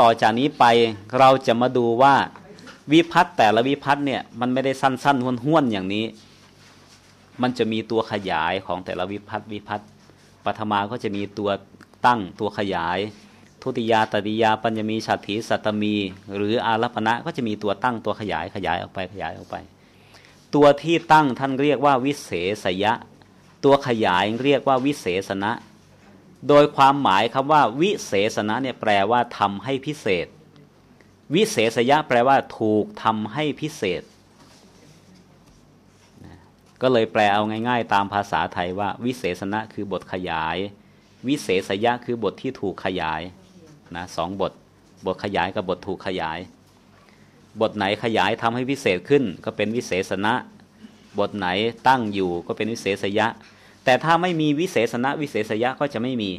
ต่อจากนี้ไปเราจะมาดูว่าวิพัฒน์แต่ละวิพัฒน์เนี่ยมันไม่ได้สั้นๆห้วนๆอย่างนี้ มันจะมีตัวขยายของแต่ละวิพัฒน์วิพัฒน์ปฐมาก็จะมีตัวตั้งตัวขยาย ทุติยาตติยาปัญญมีฉัตถีสัตมี หรืออารัปณะก็จะมีตัวตั้งตัวขยายขยายออกไปขยายออกไป ตัวที่ตั้งท่านเรียกว่าวิเศษยะ ตัวขยายเรียกว่าวิเศษณะ โดยความหมายคำว่า วิเศษณะเนี่ยแปลว่าทำให้พิเศษ วิเศษยะแปลว่า ถูกทำให้พิเศษ ก็เลยแปลเอาง่าย ๆ ตามภาษาไทยว่า วิเศษณะคือบทขยาย วิเศษยะคือบทที่ถูกขยายนะสองบท บทขยายกับบทถูกขยาย บทไหนขยายทำให้พิเศษขึ้น ก็เป็นวิเศษณะ บทไหนตั้งอยู่ก็เป็นวิเศษยะ แต่ถ้าไม่มีวิเศษณะวิเศษยะก็จะไม่มี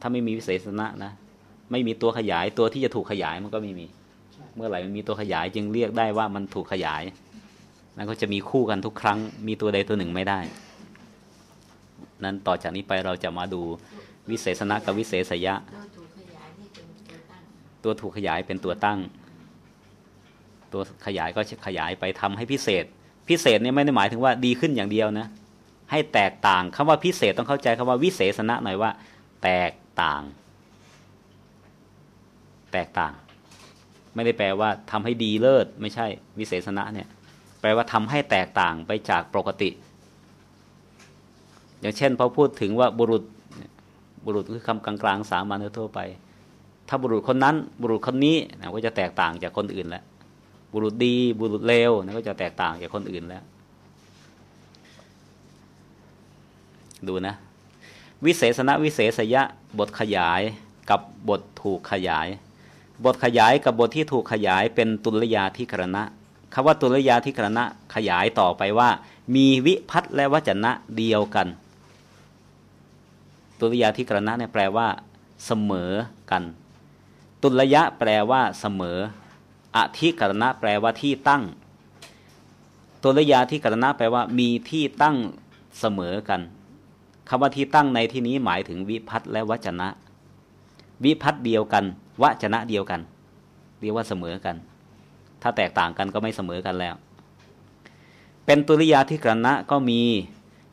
ถ้าไม่มีวิเศษณะนะ ไม่มีตัวขยายตัวที่จะถูกขยายมันก็ไม่มี เมื่อไหร่มันมีตัวขยายจึงเรียกได้ว่ามันถูกขยายนั่นก็จะมีคู่กันทุกครั้ง มีตัวใดตัวหนึ่งไม่ได้ นั้นต่อจากนี้ไปเราจะมาดูวิเศษณะกับวิเศษยะ ตัวถูกขยายเป็นตัวตั้ง ตัวขยายก็ขยายไปทำให้พิเศษ พิเศษเนี่ยไม่ได้หมายถึงว่าดีขึ้นอย่างเดียวนะ ให้แตกต่างคำว่าพิเศษต้องเข้าใจคำว่าวิเศษณะหน่อยว่า แตกต่าง แตกต่าง ไม่ได้แปลว่าทำให้ดีเลิศไม่ใช่วิเศษณะเนี่ย แปลว่าทำให้แตกต่างไปจากปกติ อย่างเช่นพอพูดถึงว่าบุรุษบุรุษคือคำกลางๆสามัญทั่วไป ถ้าบุรุษคนนั้นบุรุษคนนี้ก็จะแตกต่างจากคนอื่นแล้ว บุรุษดี บุรุษเลวนะก็จะแตกต่างจากคนอื่นแล้ว ดูนะ วิเศษณะวิเศษยะ บทขยายกับบทถูกขยาย บทขยายกับบทที่ถูกขยายเป็นตุลยาธิกรณะคำว่าตุลยาธิกรณะขยายต่อไปว่า มีวิพัตและวจนะเดียวกัน ตุลยาธิกรณะเนี่ยแปลว่า เสมอกัน ตุลยะแปลว่า เสมอ อธิกรณะแปลว่าที่ตั้ง ตุลยาธิกรณะแปลว่า มีที่ตั้งเสมอกันคำว่าที่ตั้งในที่นี้หมายถึงวิพัตและวจนะ วิพัตเดียวกัน วจนะเดียวกัน เรียกว่าเสมอกัน ถ้าแตกต่างกันก็ไม่เสมอกันแล้ว เป็นตุลยาธิกรณะก็มี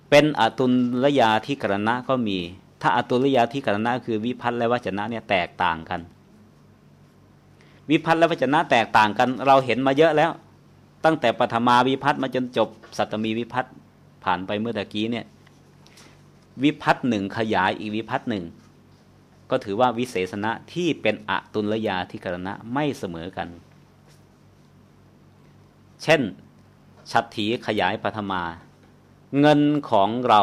เป็นอตุลยาธิกรณะก็มี ถ้าอตุลยาธิกรณะคือวิพัฒน์และวจนะเนี่ยแตกต่างกัน วิพัฒน์และวจนะแตกต่างกัน เราเห็นมาเยอะแล้ว ตั้งแต่ปฐมาวิพัฒน์มาจนจบ สัตมีวิพัฒน์ผ่านไปเมื่อตะกี้เนี่ย วิพัฒน์หนึ่งขยายอีกวิพัฒน์หนึ่งก็ถือว่าวิเศษณะที่เป็นอตุลยาธิกรณะไม่เสมอกัน เช่นชัดถีขยายปฐมา เงินของเรา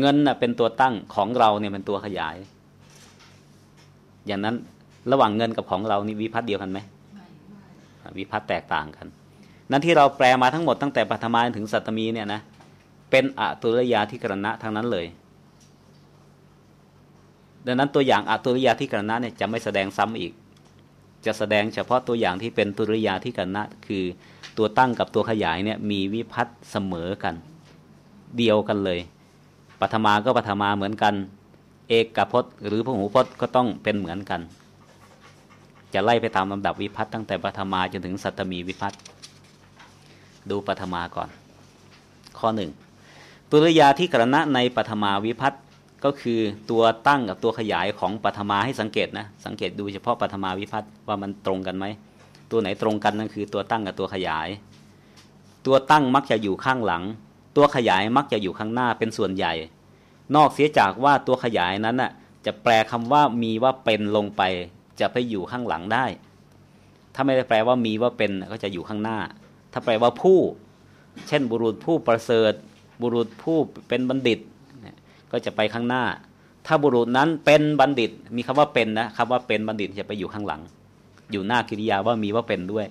เงินน่ะเป็นตัวตั้งของเราเนี่ยเป็นตัวขยาย อย่างนั้น ระหว่างเงินกับของเรานี่วิพัฒน์เดียวกันไหมวิพัฒน์แตกต่างกัน นั้นที่เราแปลมาทั้งหมดตั้งแต่ปัทมาถึงสัตมีเนี่ยนะเป็นอตุลยาธิกรณะทั้งนั้นเลย ดังนั้นตัวอย่างอตุลยาธิกรณะเนี่ยจะไม่แสดงซ้ำอีก จะแสดงเฉพาะตัวอย่างที่เป็นตุลยาธิกรณะคือตัวตั้งกับตัวขยายเนี่ยมีวิพัฒน์เสมอกัน เดียวกันเลยปัทมาก็ปัทมาเหมือนกัน เอกกพจน์ หรือพหูพจน์ก็ต้องเป็นเหมือนกัน จะไล่ไปตามลำดับวิพัฒน์ตั้งแต่ปัทมาจนถึงสัตมีวิพัฒน์ดูปัทมาก่อน ข้อหนึ่งตุลยาที่กรณะในปัทมาวิพัฒน์ก็คือตัวตั้งกับตัวขยายของปัทมาให้สังเกตนะสังเกตดูเฉพาะปัทมาวิพัฒน์ว่ามันตรงกันไหมตัวไหนตรงกันนั่นคือตัวตั้งกับตัวขยาย ตัวตั้งมักจะอยู่ข้างหลัง ตัวขยายมักจะอยู่ข้างหน้าเป็นส่วนใหญ่ นอกเสียจากว่าตัวขยายนั้นน่ะจะแปลคำว่ามีว่าเป็นลงไป จะไปอยู่ข้างหลังได้ ถ้าไม่ได้แปลว่ามีว่าเป็นก็จะอยู่ข้างหน้า ถ้าแปลว่าผู้ เช่น บุรุษผู้ประเสริฐ บุรุษผู้เป็นบัณฑิต ก็จะไปข้างหน้า ถ้าบุรุษนั้นเป็นบัณฑิต มีคำว่าเป็นนะคำว่าเป็นบัณฑิตจะไปอยู่ข้างหลัง อยู่หน้ากิริยาว่ามีว่าเป็นด้วย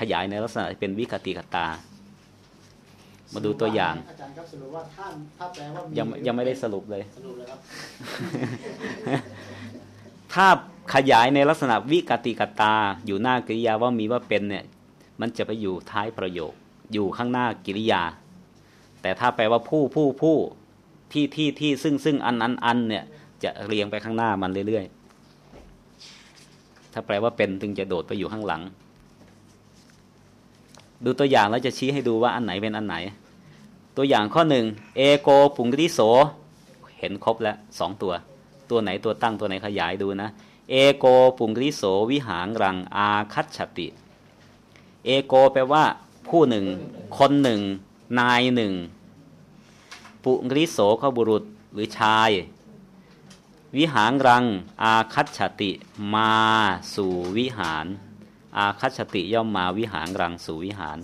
ขยายในลักษณะเป็นวิกติกัตตามาดูตัวอย่างอาจารย์ครับสรุปว่าท่านถ้าแปลว่ายังยังไม่ได้สรุปเลยสรุปเลยครับ ถ้า ขยายในลักษณะวิกติกัตตา อยู่หน้ากริยาว่ามีว่าเป็นเนี่ย มันจะไปอยู่ท้ายประโยค อยู่ข้างหน้ากิริยา แต่ถ้าแปลว่าผู้ผู้ผู้ที่ที่ที่ซึ่งซึ่งอันอันอันเนี่ย จะเรียงไปข้างหน้ามันเรื่อยถ้าแปลว่าเป็นจึงจะโดดไปอยู่ข้างหลัง ดูตัวอย่างแล้วจะชี้ให้ดูว่าอันไหนเป็นอันไหน ตัวอย่างข้อหนึ่งเอโกปุงกิโส เห็นครบแล้วสองตัว ตัวไหนตัวตั้งตัวไหนขยายดูนะ เอโกปุงกิโสวิหางรังอาคัตฉติ เอโกแปลว่า ผู้หนึ่ง คนหนึ่ง นายหนึ่ง ปุงกิโสเขาบุรุษหรือชาย วิหางรัง อาคัตฉติ มาสู่วิหาร อาคัตฉติย่อมมาวิหางรังสู่วิหาร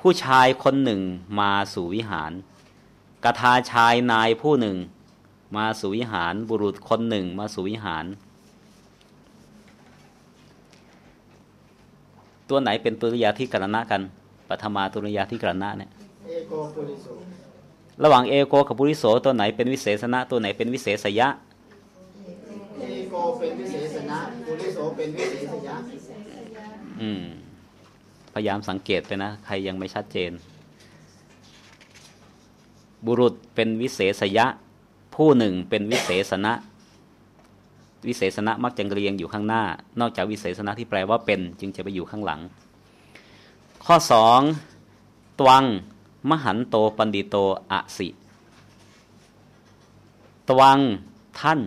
ผู้ชายคนหนึ่งมาสู่วิหารกทาชายนายผู้หนึ่ง มาสู่วิหารบุรุษคนหนึ่งมาสู่วิหาร ตัวไหนเป็นตุริยาที่กรณะกันปฐมาตุริยาที่กรณะเนี่ยเอโกปุริโสระหว่างเอโกกับปุริโสตัวไหนเป็นวิเศษณะตัวไหนเป็นวิเศษยะเอโกเป็นวิเศษณะปุริโสเป็นวิเศษยะอืมพยายามสังเกตไปนะใครยังไม่ชัดเจน บุรุษเป็นวิเศษยะ ผู้หนึ่งเป็นวิเศษณะ วิเศษณะมักจะเรียงอยู่ข้างหน้า นอกจากวิเศษณะที่แปลว่าเป็น จึงจะไปอยู่ข้างหลัง ข้อสองตวัง มหันโตปันดิโตอะสิ ตวังท่าน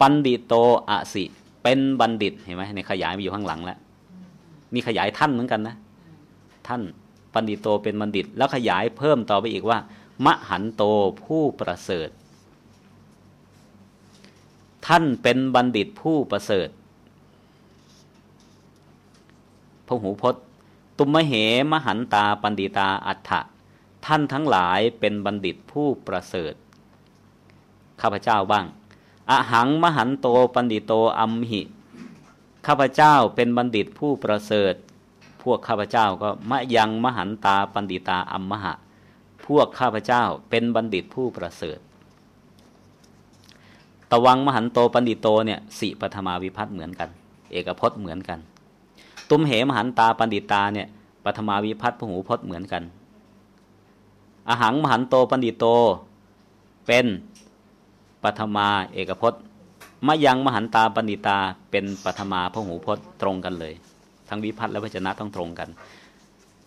ปันดิโตอะสิ เป็นบัณฑิตเห็นไหมในขยายมาอยู่ข้างหลังแล้วมีขยายท่านเหมือนกันนะ ท่านปัณฑิโตเป็นบัณฑิต แล้วขยายเพิ่มต่อไปอีกว่า มหันโตผู้ประเสริฐ ท่านเป็นบัณฑิตผู้ประเสริฐพระหูพจน์ ตุมเหมหันตาปัณฑิตาอัตถะท่านทั้งหลายเป็นบัณฑิตผู้ประเสริฐ ข้าพเจ้าบ้าง อหังมหันโตปัณฑิโตอัมหิ ข้าพเจ้าเป็นบัณฑิตผู้ประเสริฐ พวกข้าพเจ้าก็มะยังมหันตาปัณฑิตาอัมหะ พวกข้าพเจ้าเป็นบัณฑิตผู้ประเสริฐ ตวังมหันโตปัณฑิโตเนี่ยสี่ปฐมาวิภัตติเหมือนกัน เอกพจน์เหมือนกัน ตุมเหมหันตาปัณฑิตาเนี่ยปฐมาวิภัตติพหูพจน์เหมือนกันอหังมหันโตปัณฑิโต เป็นปฐมาเอกพจน์มยังมหันตาปันดิตาเป็นปฐมาพหูพจน์ตรงกันเลย ทั้งวิพัตและวจนะต้องตรงกัน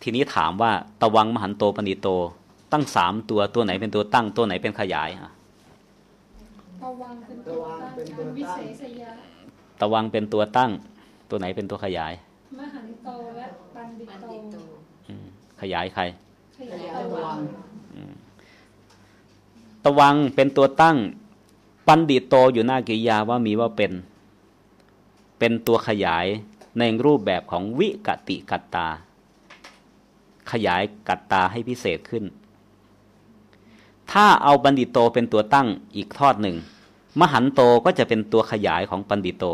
ทีนี้ถามว่าตวังมหันโตปันดิโต ตั้งสามตัวตัวไหนเป็นตัวตั้งตัวไหนเป็นขยายอะ ตะวังเป็นตัวตั้งเป็นวิเศษยะตวังเป็นตัวตั้ง ตัวไหนเป็นตัวขยาย มหันโตและปันดิโตอืมขยายใคร ขยายยะตะตะวัวังงตวังเป็นตัวตั้ง ปันดิโตอยู่หน้ากิริยาว่ามีว่าเป็น เป็นตัวขยายในรูปแบบของวิกติกัตตา ขยายกัตตาให้พิเศษขึ้น ถ้าเอาบัณฑิตโตเป็นตัวตั้งอีกทอดหนึ่ง มหันโตก็จะเป็นตัวขยายของปัณฑิตโต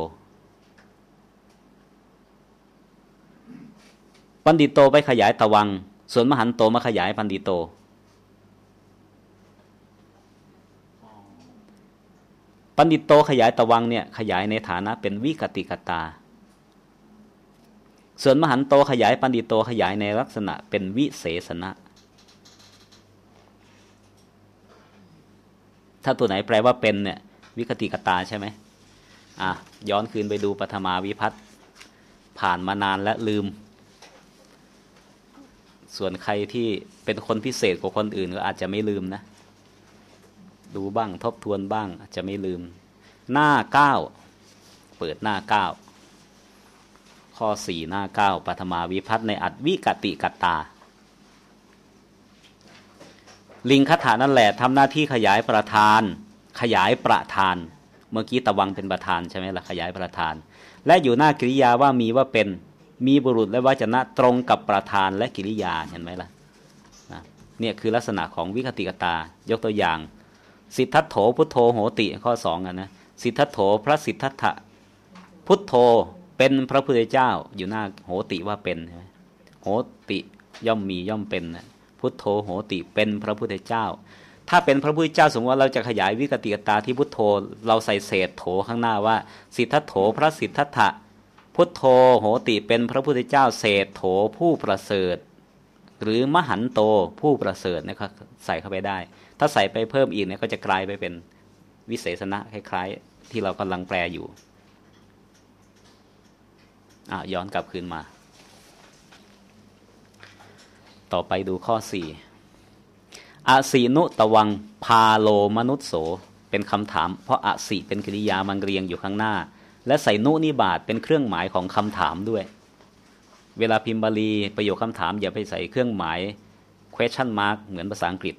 ปัณฑิตโตไปขยายตะวัง ส่วนมหันโตมาขยายปัณฑิตโตปัณฑิตโตขยายตะวังเนี่ยขยายในฐานะเป็นวิกติกตา ส่วนมหันโตขยายปัณฑิตโตขยายในลักษณะเป็นวิเศษณะ ถ้าตัวไหนแปลว่าเป็นเนี่ย วิกติกตาใช่ไหมอะย้อนคืนไปดูปฐมาวิพัตน์ผ่านมานานและลืม ส่วนใครที่เป็นคนพิเศษกว่าคนอื่นก็อาจจะไม่ลืมนะ ดูบ้างทบทวนบ้างอาจจะไม่ลืม หน้าเก้าเปิดหน้าเก้าข้อสี่หน้าเก้าปฐมาวิพัตน์ในอัดวิกติกตา ลิงคาถานั่นแหละทำหน้าที่ขยายประธาน ขยายประธาน เมื่อกี้ตะวังเป็นประธานใช่ไหมล่ะขยายประธาน และอยู่หน้ากริยาว่ามีว่าเป็นมีบุรุษและวจนะตรงกับประธานและกิริยาเห็นไหมล่ะนะเนี่ยคือลักษณะของวิคติกตา ยกตัวอย่าง สิทธัตโถพุทโธโหติข้อสองอะนะสิทธัตโถพระสิทธัตถะพุทโธเป็นพระพุทธเจ้าอยู่หน้าโหติว่าเป็นใช่ไหมโหติย่อมมีย่อมเป็นนะ พุทโธโหติเป็นพระพุทธเจ้า ถ้าเป็นพระพุทธเจ้าสมมติว่าเราจะขยายวิกติกตาที่พุทโธ เราใส่เศษโถข้างหน้าว่า สิทธัตโถพระสิทธัตถะพุทโธโหติเป็นพระพุทธเจ้าเศษโถผู้ประเสริฐ หรือมหันโตผู้ประเสริฐนะครับใส่เข้าไปได้ ถ้าใส่ไปเพิ่มอีกเนี่ยก็จะกลายไปเป็นวิเศษณะคล้ายๆ ที่เรากำลังแปลอยู่อะย้อนกลับคืนมา ต่อไปดูข้อสี่อาสีนุตวังพาโลมนุษโสเป็นคำถาม เพราะอาสีเป็นกริยามันเรียงอยู่ข้างหน้า และใส่นุนิบาตเป็นเครื่องหมายของคำถามด้วย เวลาพิมพ์บาลีประโยคคำถามอย่าไปใส่เครื่องหมาย question mark เหมือนภาษาอังกฤษ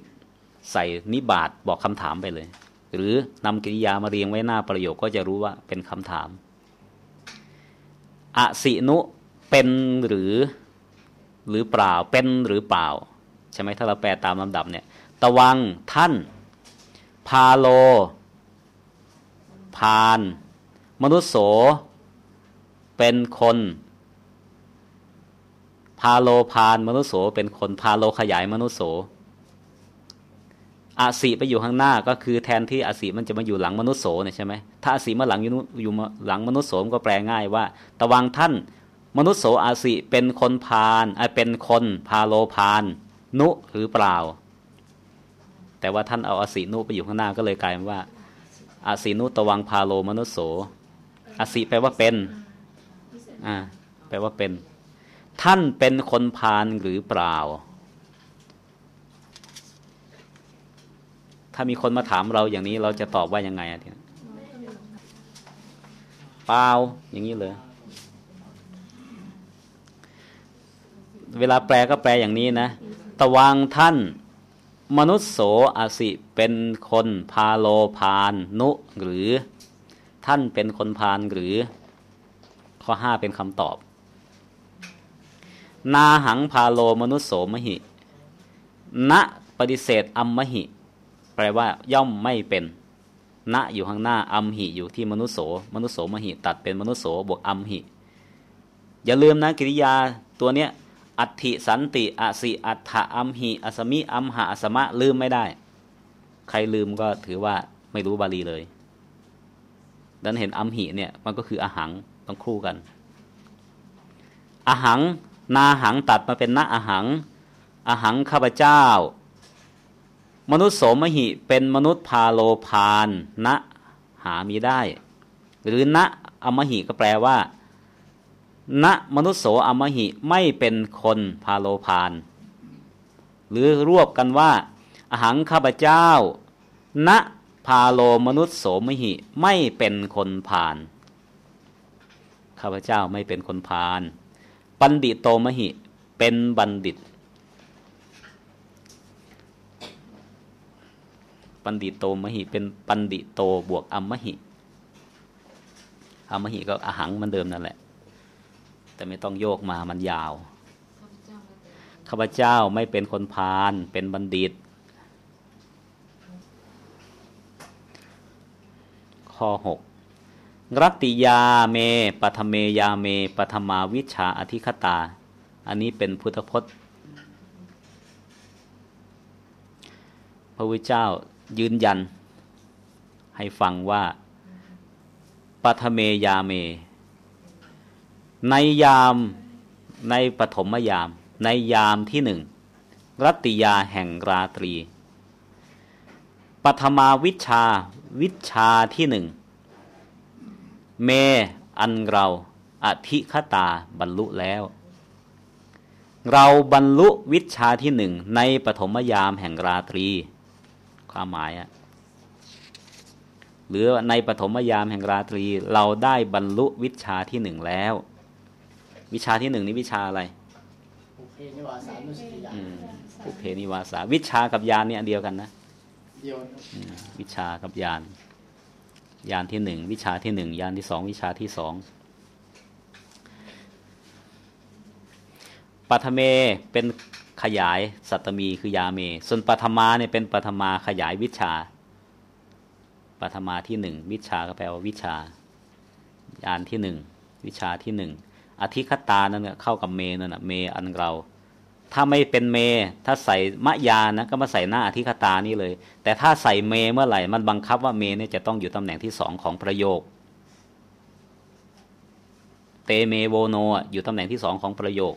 ใส่นิบาตบอกคำถามไปเลย หรือนำกริยามาเรียงไว้หน้าประโยคก็จะรู้ว่าเป็นคำถามอสินุเป็นหรือ หรือเปล่า เป็นหรือเปล่า ใช่ไหมถ้าเราแปลตามลำดับเนี่ย ตะวังท่าน พาโล พาน มนุษโส เป็นคน พาโลพาน มนุษโส เป็นคน พาโลขยายมนุษโสอาสีไปอยู่ข้างหน้าก็คือแทนที่อาสีมันจะมาอยู่หลังมนุษย์โสเนี่ยใช่ไหมถ้าอาสีมาหลังอยู่อยู่หลังมนุษย์โสมก็แปลง่ายว่า ตะวังท่าน มนุษย์โสอาสีเป็นคนพานไอเป็นคนพาโลพานนุหรือเปล่า แต่ว่าท่านเอาอาสีนุไปอยู่ข้างหน้าก็เลยกลายเป็นว่าอาสีนุตวังพาโลมนุษย์โสอาสีแปลว่าเป็นอ่าแปลว่าเป็น ท่านเป็นคนพานหรือเปล่า ถ้ามีคนมาถามเราอย่างนี้เราจะตอบว่ายังไงอะทีเปล่าอย่างนี้เลย เวลาแปลก็แปลอย่างนี้นะ ตะวังท่าน มนุษย์โสอาสิเป็นคนพาโลพานนุหรือ ท่านเป็นคนพานหรือ ข้อห้าเป็นคำตอบ นาหังพาโลมนุษย์โสมหิ ณปฏิเสธอัมมหิ แปลว่าย่อมไม่เป็น ณอยู่ข้างหน้าอัมหิอยู่ที่มนุษโสมนุษโสมหิ ตัดเป็นมนุษโสบวกอัมหิ อย่าลืมนะกิริยาตัวเนี้ย อัติสันติอสิอัฏฐอัมหิอสมิอัมหะอสมะลืมไม่ได้ ใครลืมก็ถือว่าไม่รู้บาลีเลย ดันเห็นอัมหิเนี่ยมันก็คืออาหังต้องคู่กัน อาหัง นาหังตัดมาเป็นณอาหัง อาหังข้าพเจ้า มนุษย์โสมหิเป็นมนุษย์พาโลพานณหามีได้ หรือณอมหิก็แปลว่า ณมนุษโสอมหิไม่เป็นคนพาโลพาน หรือรวบกันว่าอาหังข้าพเจ้า ณพาโลมนุษโสมหิไม่เป็นคนพาน ข้าพเจ้าไม่เป็นคนพาล ปัณฑิโตมหิเป็นบัณฑิต ปันดิโตมหิเป็นปันดิโตบวกอัมมหิอัมมหิก็อาหังมันเดิมนั่นแหละ แต่ไม่ต้องโยกมามันยาว ข้าพเจ้าไม่เป็นคนพาลเป็นบัณฑิต ข้อหกรัติยาเมปฐเมยาเมปฐมาวิชาอธิคตา อันนี้เป็นพุทธพจน์ พระพุทธเจ้ายืนยัน ให้ฟังว่าปัทเมยาเม ในยามในปฐมยาม ในยามที่หนึ่งรัตติยาแห่งราตรีปัทมาวิชาวิชาที่หนึ่ง เมอันเราอธิคตาบรรลุแล้ว เราบรรลุวิชาที่หนึ่งในปฐมยามแห่งราตรี ความหมายอะหรือในปฐมยามแห่งราตรีเราได้บรรลุวิชาที่หนึ่งแล้ว วิชาที่หนึ่งนี้วิชาอะไรปุเพนิวาสานุสติญาณปุเพนิวาสา วิชากับยานเนี่ยเดียวกันนะเดียววิชากับยานยานที่หนึ่งวิชาที่หนึ่งยานที่สองวิชาที่สองปัทเมเป็นขยายสัตมีคือยาเม ส่วนปัทมาเนี่ยเป็นปัทมาขยายวิชาปัทมาที่หนึ่งวิชาก็แปลว่าวิชายานที่หนึ่งวิชาที่หนึ่ง อธิคตานั่นเข้ากับเมนั่นนะเมอันเรา ถ้าไม่เป็นเม ถ้าใส่มะยานะก็มาใส่หน้าอธิคตานี่เลย แต่ถ้าใส่เมเมื่อไหร่ มันบังคับว่าเมเนี่ยจะต้องอยู่ตำแหน่งที่สองของประโยค เตเมโวโนอยู่ตำแหน่งที่สองของประโยค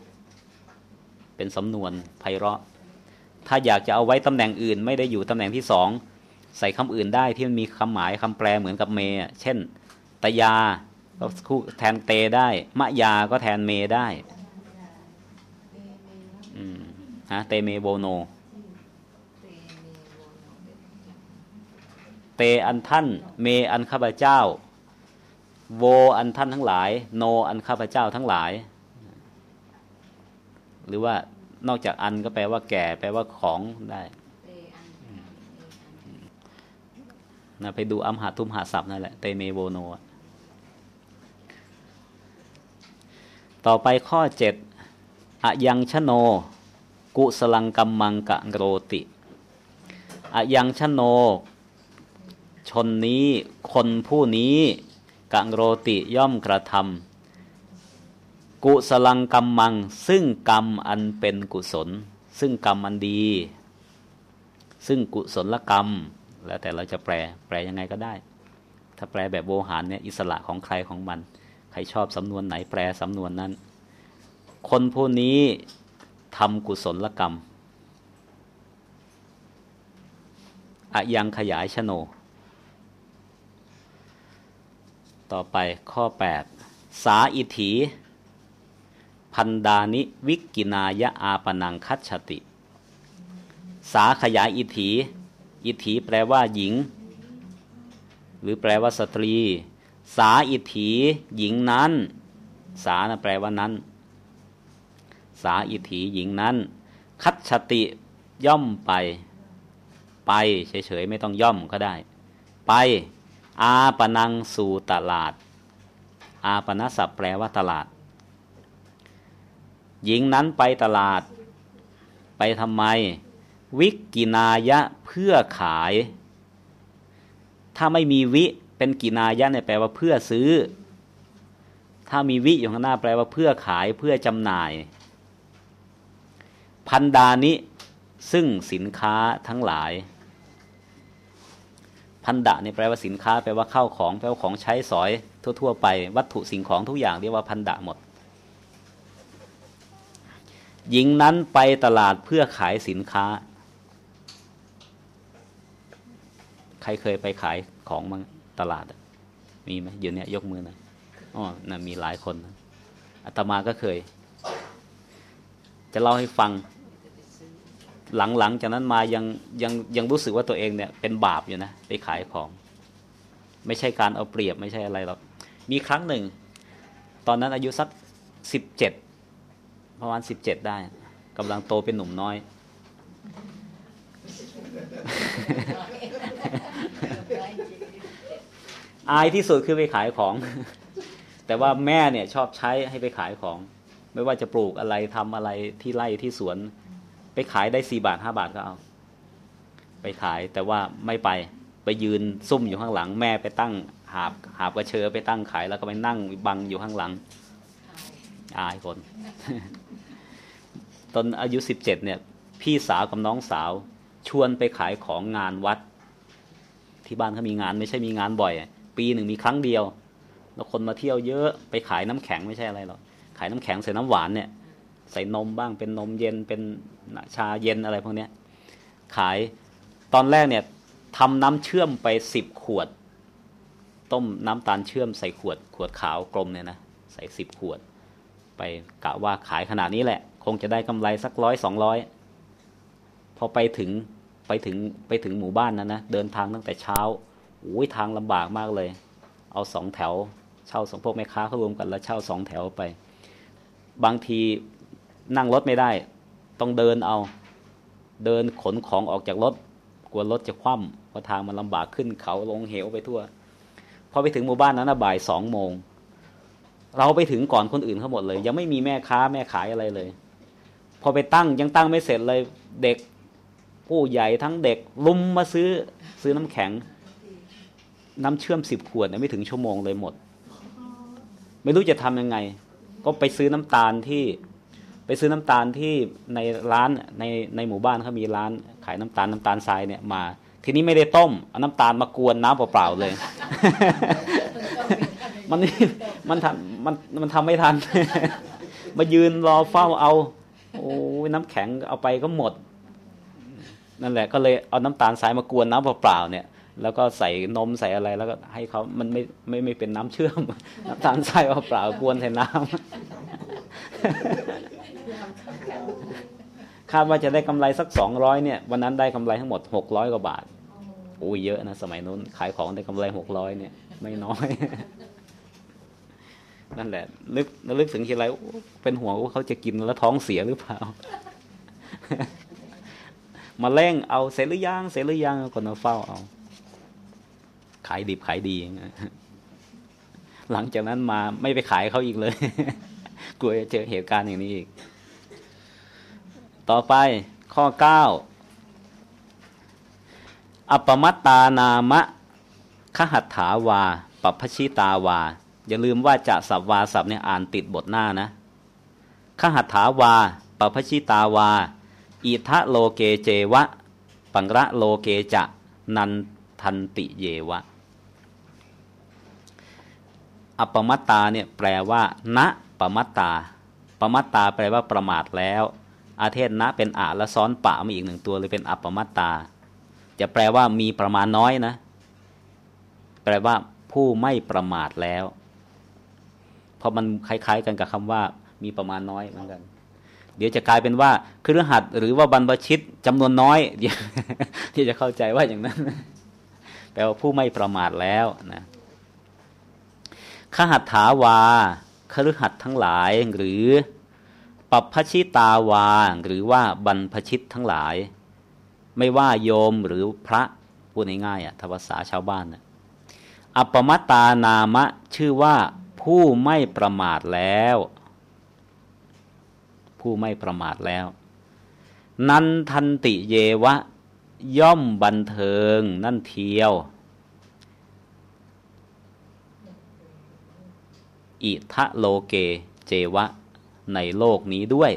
เป็นสำนวนไพเราะ ถ้าอยากจะเอาไว้ตำแหน่งอื่น ไม่ได้อยู่ตำแหน่งที่สองใส่คำอื่นได้ที่มันมีคำหมายคำแปลเหมือนกับเม เช่น ตยา ก็คู่แทนเตได้ มะยาก็แทนเมได้อืมฮะเตเมโบโน เตอันท่าน เมอันข้าพเจ้า โวอันท่านทั้งหลาย โนอันข้าพเจ้าทั้งหลาย หรือว่านอกจากอันก็แปลว่าแก่ แปลว่าของได้นะไปดูอัมหาทุมหาศัพท์นั่นแหละ เตเมโวโน ต่อไปข้อเจ็ดอะยังชโน กุสลังกัมมังกะโรติอะยังชโน ชนนี้คนผู้นี้กังโรติย่อมกระทำกุสลังกัมมัง ซึ่งกรรมอันเป็นกุศล ซึ่งกรรมอันดี ซึ่งกุศลกรรม แล้วแต่เราจะแปลแปลยังไงก็ได้ ถ้าแปลแบบโวหารเนี่ยอิสระของใครของมัน ใครชอบสำนวนไหนแปลสำนวนนั้น คนผู้นี้ทำกุศลกรรมอะยังขยายชโน ต่อไปข้อ 8 สาอิถีพันดานิวิกินายะอาปนังคัจฉติ สาขยายอิถีอิถีแปลว่าหญิง หรือแปลว่าสตรี สาอิถีหญิงนั้น สานะแปลว่านั้น สาอิถีหญิงนั้น คัจฉติย่อมไป ไปเฉยๆไม่ต้องย่อมก็ได้ ไป อาปนังสู่ตลาด อาปนศัพแปลว่าตลาด หญิงนั้นไปตลาด ไปทำไม วิกกินายะเพื่อขาย ถ้าไม่มีวิ เป็นกินายะเนี่ยแปลว่าเพื่อซื้อ ถ้ามีวิอยู่ข้างหน้าแปลว่าเพื่อขายเพื่อจำหน่าย พันดานิซึ่งสินค้าทั้งหลาย พันดะนี่แปลว่าสินค้าแปลว่าเข้าของแปลว่าของใช้สอย ทั่ว ๆ ไป วัตถุสิ่งของทุกอย่างเรียกว่าพันดะหมด หญิงนั้นไปตลาดเพื่อขายสินค้า ใครเคยไปขายของมั้ง ตลาดมีไหมอยู่เนี่ยยกมือหนะอ๋อนะมีหลายคนนะอาตมาก็เคย จะเล่าให้ฟัง หลังๆจากนั้นมายังยังยังรู้สึกว่าตัวเองเนี่ย เป็นบาปอยู่นะไปขายของ ไม่ใช่การเอาเปรียบไม่ใช่อะไรหรอกมีครั้งหนึ่ง ตอนนั้นอายุสักสิบเจ็ดประมาณสิบเจ็ดได้กำลังโตเป็นหนุ่มน้อย อายที่สุดคือไปขายของ แต่ว่าแม่เนี่ยชอบใช้ให้ไปขายของ ไม่ว่าจะปลูกอะไรทำอะไรที่ไร่ที่สวน ไปขายได้สี่บาทห้าบาทก็เอา ไปขายแต่ว่าไม่ไปไปยืนซุ่มอยู่ข้างหลัง แม่ไปตั้งหาบหาบกระเชอไปตั้งขายแล้วก็ไปนั่งบังอยู่ข้างหลัง อายคนตอนอายุสิบเจ็ดเนี่ย พี่สาวกับน้องสาว ชวนไปขายของงานวัด ที่บ้านเขามีงานไม่ใช่มีงานบ่อย ปีหนึ่งมีครั้งเดียวแล้วคนมาเที่ยวเยอะไปขายน้ำแข็งไม่ใช่อะไรหรอกขายน้ำแข็งใส่น้ำหวานเนี่ย ใส่นมบ้างเป็นนมเย็นเป็นชาเย็นอะไรพวกนี้ขายตอนแรกเนี่ยทำน้ำเชื่อมไปสิบขวด ต้มน้ำตาลเชื่อมใส่ขวด ขวดขาวกลมเนี่ยนะใส่สิบขวด ไปกะว่าขายขนาดนี้แหละ คงจะได้กำไรสักร้อยสองร้อยพอไปถึงไปถึงไปถึงหมู่บ้านนั้นนะเดินทางตั้งแต่เช้า อ้ยทางลำบากมากเลย เอาสองแถว เช่าสองพวกแม่ค้าเขารวมกันแล้วเช่าสองแถวไป บางทีนั่งรถไม่ได้ ต้องเดินเอา เดินขนของออกจากรถ กลัวรถจะคว่ำเพราะทางมันลำบากขึ้นเขาลงเหวไปทั่ว พอไปถึงหมู่บ้านนั้นนะบ่ายสองโมง เราไปถึงก่อนคนอื่นเขาหมดเลย ยังไม่มีแม่ค้าแม่ขายอะไรเลย พอไปตั้งยังตั้งไม่เสร็จเลยเด็กผู้ใหญ่ทั้งเด็กลุมมาซื้อซื้อน้ำแข็ง น้ำเชื่อมสิบขวดเนี่ยไม่ถึงชั่วโมงเลยหมด ไม่รู้จะทำยังไง ก็ไปซื้อน้ำตาลที่ ไปซื้อน้ำตาลที่ในร้านในในหมู่บ้านเขามีร้านขายน้ำตาลน้ำตาลทรายเนี่ยมา ทีนี้ไม่ได้ต้มเอาน้ำตาลมากวนน้ำเปล่าๆเลย มันมันทำมันมันทำไม่ทัน มายืนรอเฝ้าเอา โอ้ยน้ำแข็งเอาไปก็หมดนั่นแหละก็เลยเอาน้ำตาลทรายมากวนน้ำเปล่าๆเนี่ย แล้วก็ใส่นมใส่อะไรแล้วก็ให้เขามันไม่ไม่ไม่เป็นน้ำเชื่อมน้ำตาลทรายเปล่ากวนใส่น้ำคาดว่าจะได้กำไรสักสองร้อยเนี่ยวันนั้นได้กำไรทั้งหมดหกร้อยกว่าบาทโอ้ยเยอะนะสมัยนู้นขายของได้กำไรหกร้อยเนี่ยไม่น้อย นั่นแหละนึกนึกถึงทีไรเป็นห่วงว่าเขาจะกินแล้วท้องเสียหรือเปล่ามาเร่งเอาเสร็จหรือยังเสร็จหรือยังคนมาเฝ้าเอา ขายดิบขายดี หลังจากนั้นมาไม่ไปขายเขาอีกเลย กลัวจะเจอเหตุการณ์อย่างนี้อีก ต่อไปข้อเก้าอัปปมัตตานามะขหัตถาวาปัพชิตาวา อย่าลืมว่าจะสับวาสับเนี่ยอ่านติดบทหน้านะขหัตถาวาปัพชิตาวา อิทะโลเกเจวะ ปังระโลเกจะ นันทันติเยวะ อัปปมัตตาเนี่ยแปลว่าณปมัตตาปมัตตาแปลว่าประมาทแล้ว อาเทศณเป็นอะและซ้อนปะมาอีกหนึ่งตัวเลยเป็นอัปปมัตตา จะแปลว่ามีประมาณน้อยนะ แปลว่าผู้ไม่ประมาทแล้ว เพราะมันคล้าย ๆ กันกับคำว่า มีประมาณน้อยเหมือนกัน เดี๋ยวจะกลายเป็นว่าครือหัดหรือว่าบรรพชิตจำนวนน้อยที่จะเข้าใจว่าอย่างนั้น แปลว่าผู้ไม่ประมาทแล้วนะ ขหัตถาวาคฤหัดทั้งหลายหรือปัพชิตาวา หรือว่าบรรพชิตทั้งหลาย ไม่ว่าโยมหรือพระพูดง่ายๆอะทภาษาชาวบ้านนะอัปปมัตตานามะชื่อว่าผู้ไม่ประมาทแล้ว ผู้ไม่ประมาทแล้ว นันทันติเยวะ ย่อมบันเทิงนั่นเทียว อิทะโลเกเจวะ ในโลกนี้ด้วย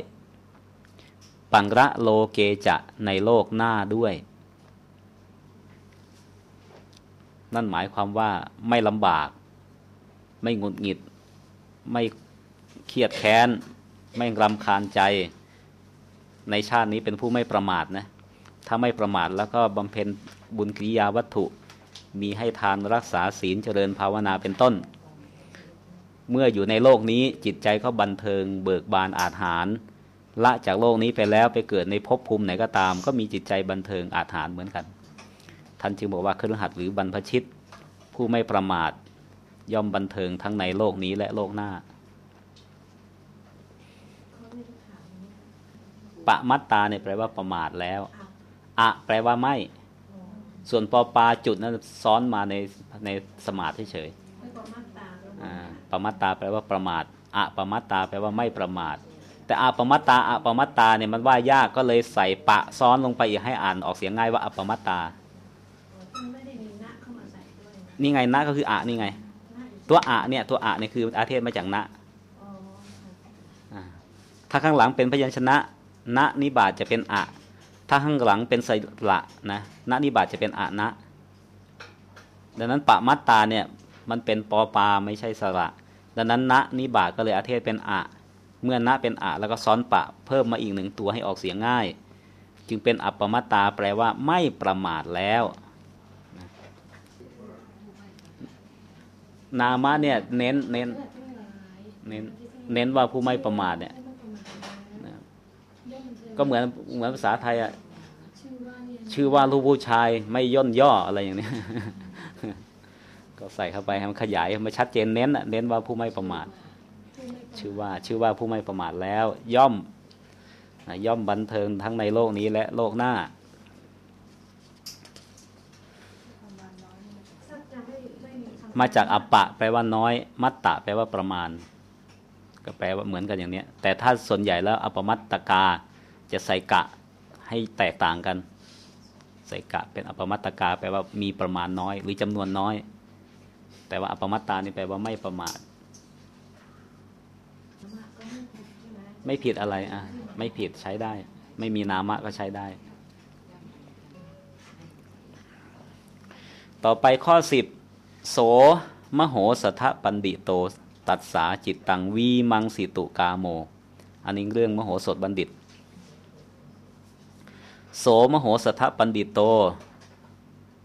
ปังระโลเกจะในโลกหน้าด้วย นั่นหมายความว่าไม่ลำบาก ไม่งุดหงิด ไม่เครียดแค้น ไม่รำคาญใจ ในชาตินี้เป็นผู้ไม่ประมาทนะ ถ้าไม่ประมาทแล้วก็บำเพ็ญบุญกิริยาวัตถุ มีให้ทานรักษาศีลเจริญภาวนาเป็นต้น เมื่ออยู่ในโลกนี้จิตใจก็บันเทิง เบิกบานอาถรรพ์ละจากโลกนี้ไปแล้วไปเกิดในภพภูมิไหนก็ตาม ก็มีจิตใจบันเทิงอาถรรพ์เหมือนกัน ท่านจึงบอกว่าเครือหัสหรือบรรพชิต ผู้ไม่ประมาท ย่อมบันเทิงทั้งในโลกนี้และโลกหน้า ปะมัตตาเนี่ยแปลว่าประมาทแล้วอะแปลว่าไม่ ส่วนปอปาจุดนั้นซ้อนมาในในสมาธิเฉย ปะมัตตาแปลว่าประมาทอะปะมัตตาแปลว่าไม่ประมาท แต่อะปะมัตตาอะปะมัตตาเนี่ยมันว่ายากก็เลยใส่ปะซ้อนลงไปอีกให้อ่านออกเสียงง่ายว่าอะปะมัตตานี่ไงนะก็คืออะนี่ไง ตัวอะเนี่ยตัวอะเนี่ยคืออาเทศมาจากนะถ้าข้างหลังเป็นพยัญชนะณนิบาตจะเป็นอะ ถ้าข้างหลังเป็นสระนะณนิบาตจะเป็นอะนะ ดังนั้นปะมัตตาเนี่ยมันเป็นปอปาไม่ใช่สระ ดังนั้นณนิบาตก็เลยอาเทศเป็นอะเมื่อณเป็นอะแล้วก็ซ้อนปะ เพิ่มมาอีกหนึ่งตัวให้ออกเสียงง่าย จึงเป็นอัปปมัตตาแปลว่าไม่ประมาทแล้ว นามะเนี่ยเน้นเน้นเน้นเน้นว่าผู้ไม่ประมาทเนี่ยก็เหมือนเหมือนภาษาไทยอะชื่อว่าลูกผู้ชายไม่ย่นย่ออะไรอย่างนี้ ก็ใส่เข้าไปให้มันขยายมาชัดเจนเน้นเน้นว่าผู้ไม่ประมาท ชื่อว่าชื่อว่าผู้ไม่ประมาทแล้ว ย่อมย่อมบันเทิงทั้งในโลกนี้และโลกหน้ามาจากอัปปะแปลว่าน้อย มัตตะแปลว่าประมาณ ก็แปลว่าเหมือนกันอย่างเนี้ย แต่ถ้าส่วนใหญ่แล้วอัปมัตตกาจะใส่กะให้แตกต่างกัน ใส่กะเป็นอปมัตตกาแปลว่ามีประมาณน้อย หรือจำนวนน้อย แต่ว่าอปมัตตานี่แปลว่าไม่ประมาท ไม่ผิดอะไรอะ ไม่ผิดใช้ได้ ไม่มีนามะก็ใช้ได้ ต่อไปข้อสิบโสมโหสถปัณฑิโต ตัสสะจิตตังวีมังสิตุกาโม อันนี้เรื่องมโหสถบัณฑิต โสมโหสถปัณฑิโต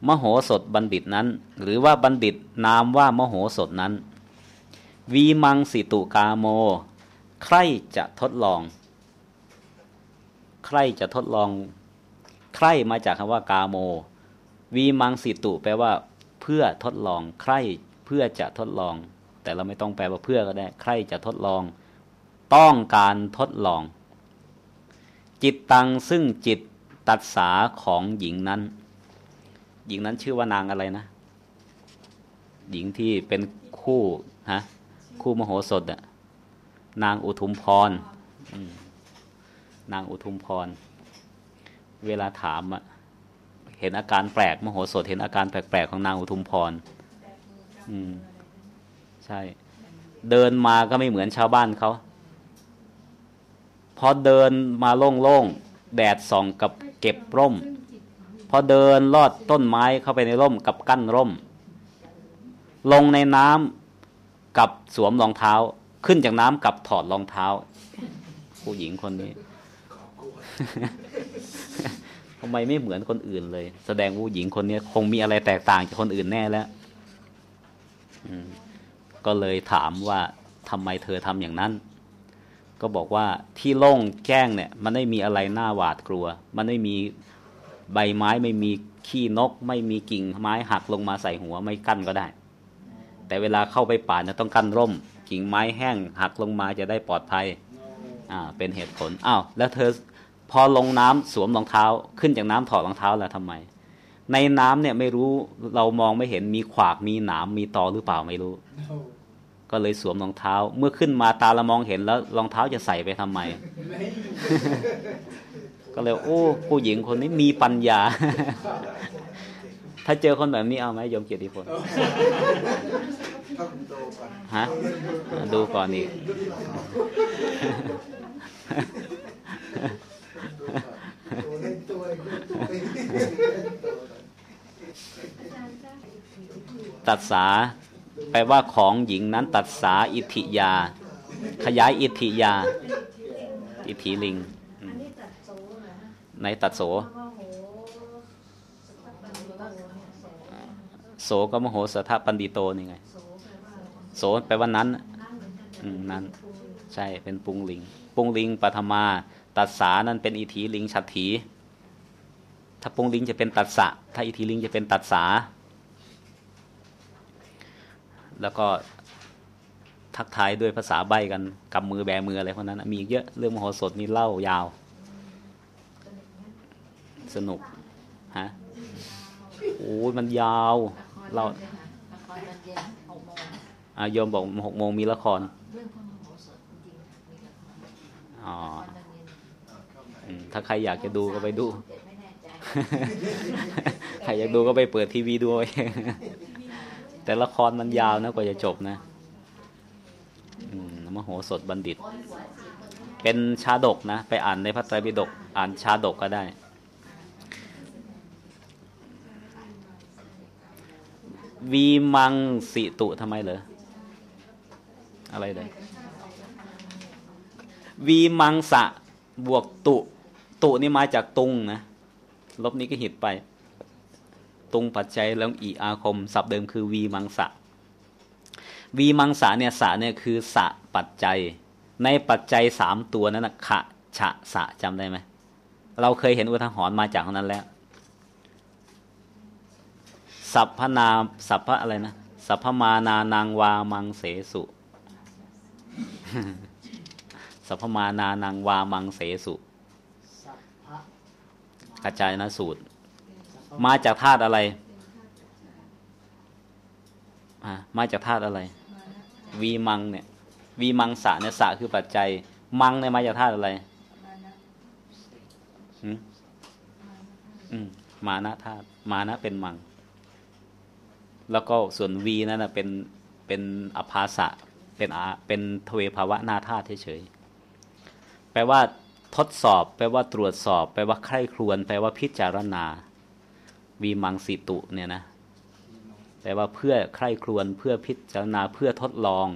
มโหสถบัณฑิตนั้น หรือว่าบัณฑิตนามว่ามโหสถนั้น วีมังสิตุกาโม ใคร่จะทดลอง ใคร่จะทดลอง ใครมาจากคำว่ากาโม วีมังสิตุแปลว่า เพื่อทดลอง ใครเพื่อจะทดลอง แต่เราไม่ต้องแปลว่าเพื่อก็ได้ ใครจะทดลอง ต้องการทดลอง จิตตังซึ่งจิตตัดสาของหญิงนั้น หญิงนั้นชื่อว่านางอะไรนะ หญิงที่เป็นคู่ฮะคู่มโหสถอะนางอุทุมพรนางอุทุมพร เวลาถามอะเห็นอาการแปลกมโหสถเห็นอาการแปลกๆของนางอุทุมพร อืม ใช่ เดินมาก็ไม่เหมือนชาวบ้านเขาพอเดินมาโล่งๆ แดดส่องกับเก็บร่ม พอเดินลอดต้นไม้เข้าไปในร่มกับกั้นร่ม ลงในน้ำกับสวมรองเท้า ขึ้นจากน้ำกับถอดรองเท้า ผู้หญิงคนนี้ทำไมไม่เหมือนคนอื่นเลย แสดงผู้หญิงคนนี้คงมีอะไรแตกต่างจากคนอื่นแน่แล้วก็เลยถามว่าทำไมเธอทำอย่างนั้น ก็บอกว่าที่โล่งแจ้งเนี่ย มันไม่มีอะไรน่าหวาดกลัว มันไม่มี ใบไม้ไม่มีขี้นก ไม่มีกิ่งไม้หักลงมาใส่หัวไม่กั้นก็ได้ แต่เวลาเข้าไปป่าเนี่ยต้องกั้นร่ม กิ่งไม้แห้งหักลงมาจะได้ปลอดภัยอ่าเป็นเหตุผลอ้าวแล้วเธอพอลงน้ำสวมรองเท้า ขึ้นจากน้ำถอดรองเท้าแล้วทำไม ในน้ำเนี่ยไม่รู้เรามองไม่เห็นมีขวากมีหนามมีตอหรือเปล่าไม่รู้ ก็เลยสวมรองเท้า เมื่อขึ้นมาตาเรามองเห็นแล้วรองเท้าจะใส่ไปทำไม ก็เลย โอ้ ผู้หญิงคนนี้มีปัญญา ถ้าเจอคนแบบนี้เอาไหมยมเกียรติพลฮะดูก่อนอีกตัดสาแปลว่าของหญิงนั้นตัดสาอิทธิยา ขยายอิทธิยา อิทธิลิง ในตัดโสโสก็มโหสถาปันดิโตนี่ไง โสแปลว่านั้นนั้น ใช่เป็นปุงลิง ปุงลิงปัทมา ตัดสานั้นเป็นอิทธิลิงฉัตถี ถ้าปุงลิงจะเป็นตัดสะ ถ้าอิทธิลิงจะเป็นตัดสา แล้วก็ทักทายด้วยภาษาใบกันกำมือแบมืออะไรพวกนั้น มีเยอะเรื่องมโหสถนี่เล่ายาว สนุกฮะโอ้ยมันยาว เราอายมบอกหกโมงมีละครอ๋อถ้าใครอยากจะดูก็ไปดู ใครอยากดูก็ไปเปิดทีวีดูเองแต่ละครมันยาวนะกว่าจะจบนะมโหสถบัณฑิต เป็นชาดกนะ ไปอ่านในพระไตรปิฎกอ่านชาดกก็ได้ วีมังสิตุทำไมเหรออะไรเลยวีมังสะบวกตุ ตุนี่มาจากตุงนะลบนี้ก็หิดไปตรงปัจจัยแล้วอีอาคมศัพท์เดิมคือวีมังสะวีมังสะเนี่ยสะเนี่ยคือสะปัจจัย ในปัจจัยสามตัวนั้นนะขะฉะสะจำได้ไหมเราเคยเห็นอุทหรณ์มาจากนั้นแล้ว สัพพนาสัพพะอะไรนะสัพพมานานางวามังเสสุสัพพมานานางวามังเสสุกระจายนะสูตร มาจากธาตุอะไรมาจากธาตุอะไร วีมังเนี่ย วีมังสะเนี่ยสะคือปัจจัย มังเนี่ยมาจากธาตุอะไรอืมมานะธาตุมานะเป็นมัง แล้วก็ส่วนวีนั่นนะเป็นเป็นอภาสะเป็นอาเป็นทเวภาวะนาธาตุเฉยแปลว่าทดสอบ แปลว่าตรวจสอบ แปลว่าใคร่ครวญแปลว่าพิจารณา วีมังสิตุเนี่ยนะแปลว่าเพื่อใคร่ครวญเพื่อพิจารณาเพื่อทดลอง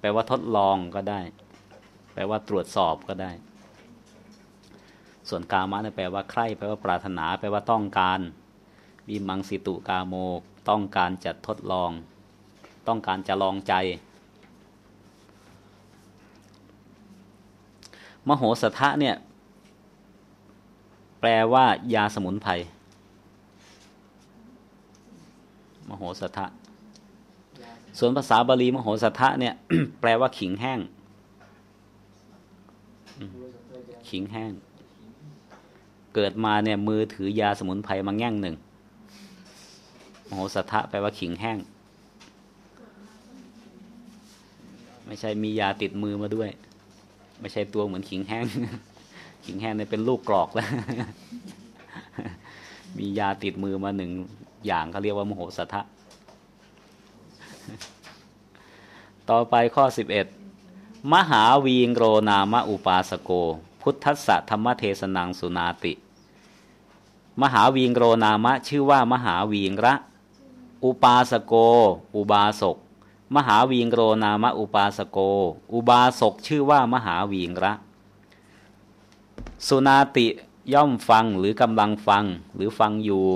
แปลว่าทดลองก็ได้ แปลว่าตรวจสอบก็ได้ ส่วนกามะเนี่ยแปลว่าใคร่แปลว่าปรารถนา แปลว่าต้องการวิมังสิตุกาโมก ต้องการจะทดลอง ต้องการจะลองใจ มโหสถะเนี่ย แปลว่ายาสมุนไพรมโหสถะส่วนภาษาบาลีมโหสถะเนี่ย แปลว่าขิงแห้ง ขิงแห้ง เกิดมาเนี่ยมือถือยาสมุนไพรมาแง่งหนึ่ง โหสถะแปลว่าขิงแห้ง ไม่ใช่มียาติดมือมาด้วย ไม่ใช่ตัวเหมือนขิงแห้ง ขิงแห้งเนี่ยเป็นลูกกรอกแล้ว มียาติดมือมาหนึ่งอย่างเขาเรียกว่าโมโหสถะต่อไปข้อสิบเอ็ดมหาวีงโรนามะอุปาสโก พุทธัสสะธรรมเทศนังสุนาติ มหาวีงโรนามะชื่อว่ามหาวีงระ อุปาสโก อุบาสก มหาวีงโรนามะอุปาสโก อุบาสกชื่อว่ามหาวีงระ สุนาติย่อมฟังหรือกำลังฟังหรือฟังอยู่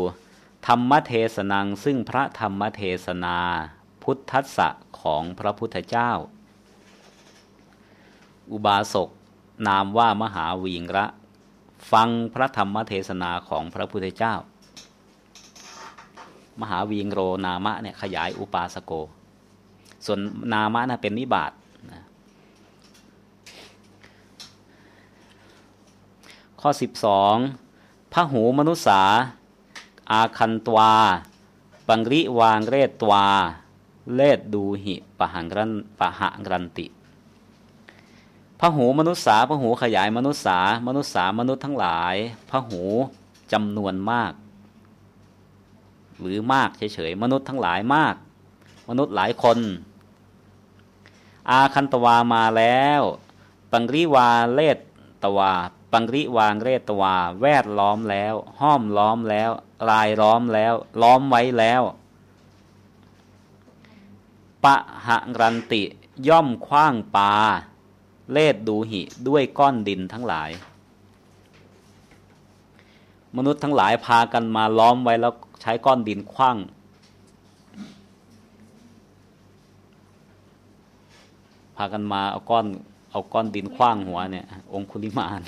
ธรรมเทศนังซึ่งพระธรรมเทศนา พุทธัสสะของพระพุทธเจ้า อุบาสกนามว่ามหาวีงระ ฟังพระธรรมเทศนาของพระพุทธเจ้า มหาวีงโรนามะเนี่ยขยายอุปาสโก ส่วนนามะนะเป็นนิบาตนะข้อ 12พระหูมนุษสาอาคันตวา ปังริวางเรตตวา เลดดูหิปะหังรันปะหะรันติพระหูมนุษสาพระหูขยายมนุษสามนุษสามนุษย์ทั้งหลายพระหูจำนวนมาก หรือมากเฉยๆมนุษย์ทั้งหลายมาก มนุษย์หลายคน อาคันตวามาแล้ว ปังริวาเลตตวา ปังริวางเรตตวา แวดล้อมแล้ว ห้อมล้อมแล้วรายล้อมแล้ว ล้อมไว้แล้วปะหะรันติย่อมคว้างปา เลดดูหิด้วยก้อนดินทั้งหลาย มนุษย์ทั้งหลายพากันมาล้อมไว้แล้ว ใช้ก้อนดินคว้างพากันมาเอาก้อนเอาก้อนดินคว้างหัวเนี่ย องคุลิมาน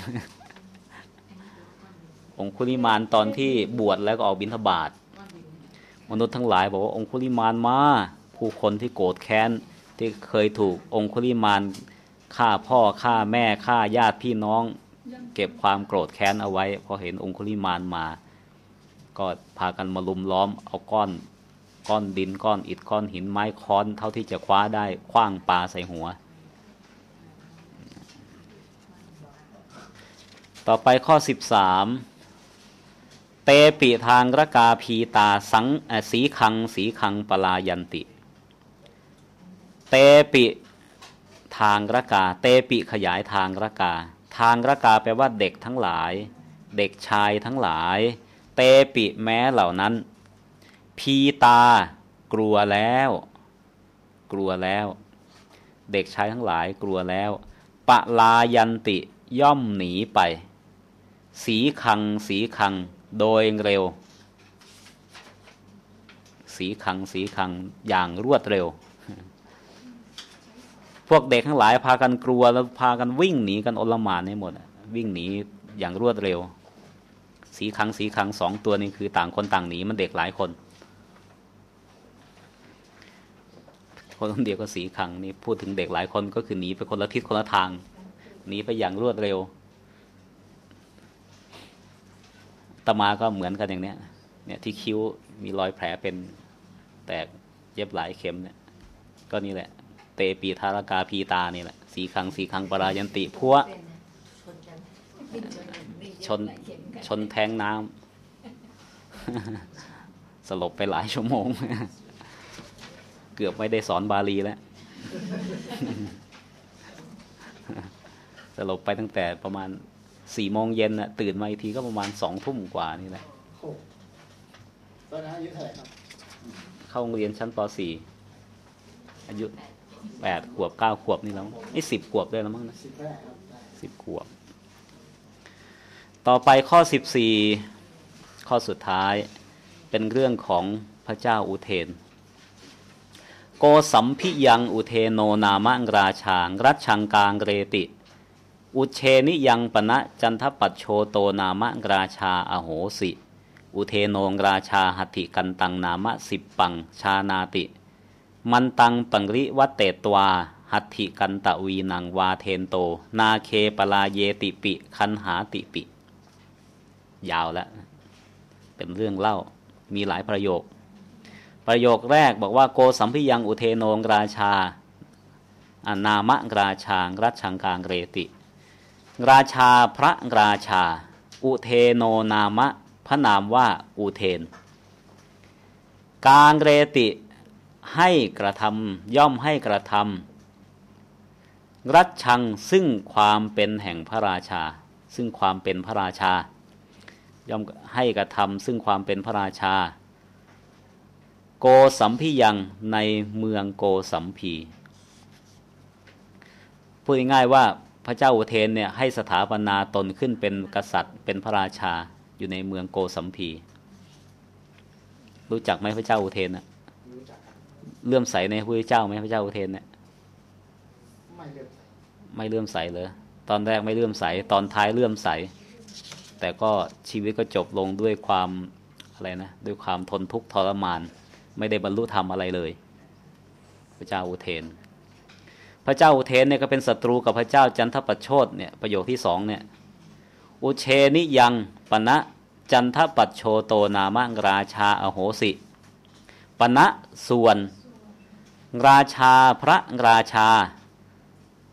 องคุลิมานตอนที่บวชแล้วก็ออกบิณฑบาตมนุษย์ทั้งหลายบอกว่าองคุลิมานมาผู้คนที่โกรธแค้นที่เคยถูกองคุลิมานฆ่าพ่อฆ่าแม่ฆ่าญาติพี่น้อง เก็บความโกรธแค้นเอาไว้พอเห็นองคุลิมานมา ก็พากันมาลุมล้อมเอาก้อนก้อนดินก้อนอิฐก้อนหินไม้ค้อน เท่าที่จะคว้าได้คว้างปลาใส่หัว ต่อไปข้อ 13 เตปิทางรกาพีตาสังสีคังสีคังปลายันติ เตปิทางรกา เตปิขยายทางรกา ทางรกาแปลว่าเด็กทั้งหลาย เด็กชายทั้งหลาย เตปิแม้เหล่านั้น พีตากลัวแล้ว กลัวแล้ว เด็กชายทั้งหลายกลัวแล้ว ปะลายันติย่อมหนีไป สีคังสีคังโดยเร็ว สีคังสีคังอย่างรวดเร็ว พวกเด็กทั้งหลายพากันกลัวแล้วพากันวิ่งหนีกันอลหม่านให้หมดวิ่งหนีอย่างรวดเร็ว สีคังสีคังสองตัวนี้คือต่างคนต่างหนีมันเด็กหลายคน คนเดียวก็สีคังนี่พูดถึงเด็กหลายคนก็คือหนีไปคนละทิศคนละทางหนีไปอย่างรวดเร็วตมาก็เหมือนกันอย่างเนี้ย เนี่ยที่คิ้วมีรอยแผลเป็นแตกเย็บหลายเข็มเนี่ย ก็นี่แหละ เตปีทารากาพีตานี่แหละ สีคังสีคังปรายันติพัวชน ชนแทงน้ำสลบไปหลายชั่วโมง เกือบไม่ได้สอนบาลีแล้วสลบไปตั้งแต่ประมาณสี่โมงเย็นน่ะตื่นมาอีกทีก็ประมาณสองทุ่มกว่านี่แหละโอ้ตอนนั้นอายุเท่าไหร่ครับ เข้าโรงเรียนชั้นป .4 อายุแปดขวบเก้าขวบนี่แล้วมั้งนี่สิบขวบได้แล้วมั้งนะสิบแรกครับได้สิบขวบ ต่อไปข้อสิบสี่ข้อสุดท้ายเป็นเรื่องของพระเจ้าอุเทน โกสัมพิยังอุเทโนนามะราชารัชชังกางเรติ อุเชนิยังปณะจันทปัจโชโตนามะราชาอโหสิ อุเทโนงราชาหัติกันตังนามะสิบปังชานาติ มันตังปังริวัตเตตวาหัตถิกันตะวีนังวาเทนโต นาเคปลาเยติปิ คันหาติปิ ยาวแล้วเป็นเรื่องเล่ามีหลายประโยค ประโยคแรกบอกว่าโกสัมพิยังอุเทโนงราชา อนามะราชารัชชังกางเรติ ราชาพระราชา อุเทโนนามะ พระนามว่าอุเทน กางเรติให้กระทำย่อมให้กระทำรัชชังซึ่งความเป็นแห่งพระราชา ซึ่งความเป็นพระราชา ย่อมให้กระทำซึ่งความเป็นพระราชา โกสัมพิยังในเมืองโกสัมพีพูดง่ายๆว่าพระเจ้าอุเทนเนี่ยให้สถาปนาตนขึ้นเป็นกษัตริย์ เป็นพระราชาอยู่ในเมืองโกสัมพี รู้จักไหมพระเจ้าอุเทนนะรู้จักครับเลื่อมใสในพระเจ้าไหมพระเจ้าอุเทนเนี่ยไม่เลือกใส่ไม่เลื่อมใสเลยตอนแรกไม่เลื่อมใส ตอนท้ายเลื่อมใส แต่ก็ชีวิตก็จบลงด้วยความอะไรนะด้วยความทนทุกข์ทรมาน ไม่ได้บรรลุธรรมอะไรเลย พระเจ้าอุเทน พระเจ้าอุเทนเนี่ยก็เป็นศัตรูกับพระเจ้าจันทประโชดเนี่ยประโยคที่สองเนี่ยอุเชนิยังปณะจันทปัจโชโตนามะราชาอโหสิปณะส่วน ราชาพระราชา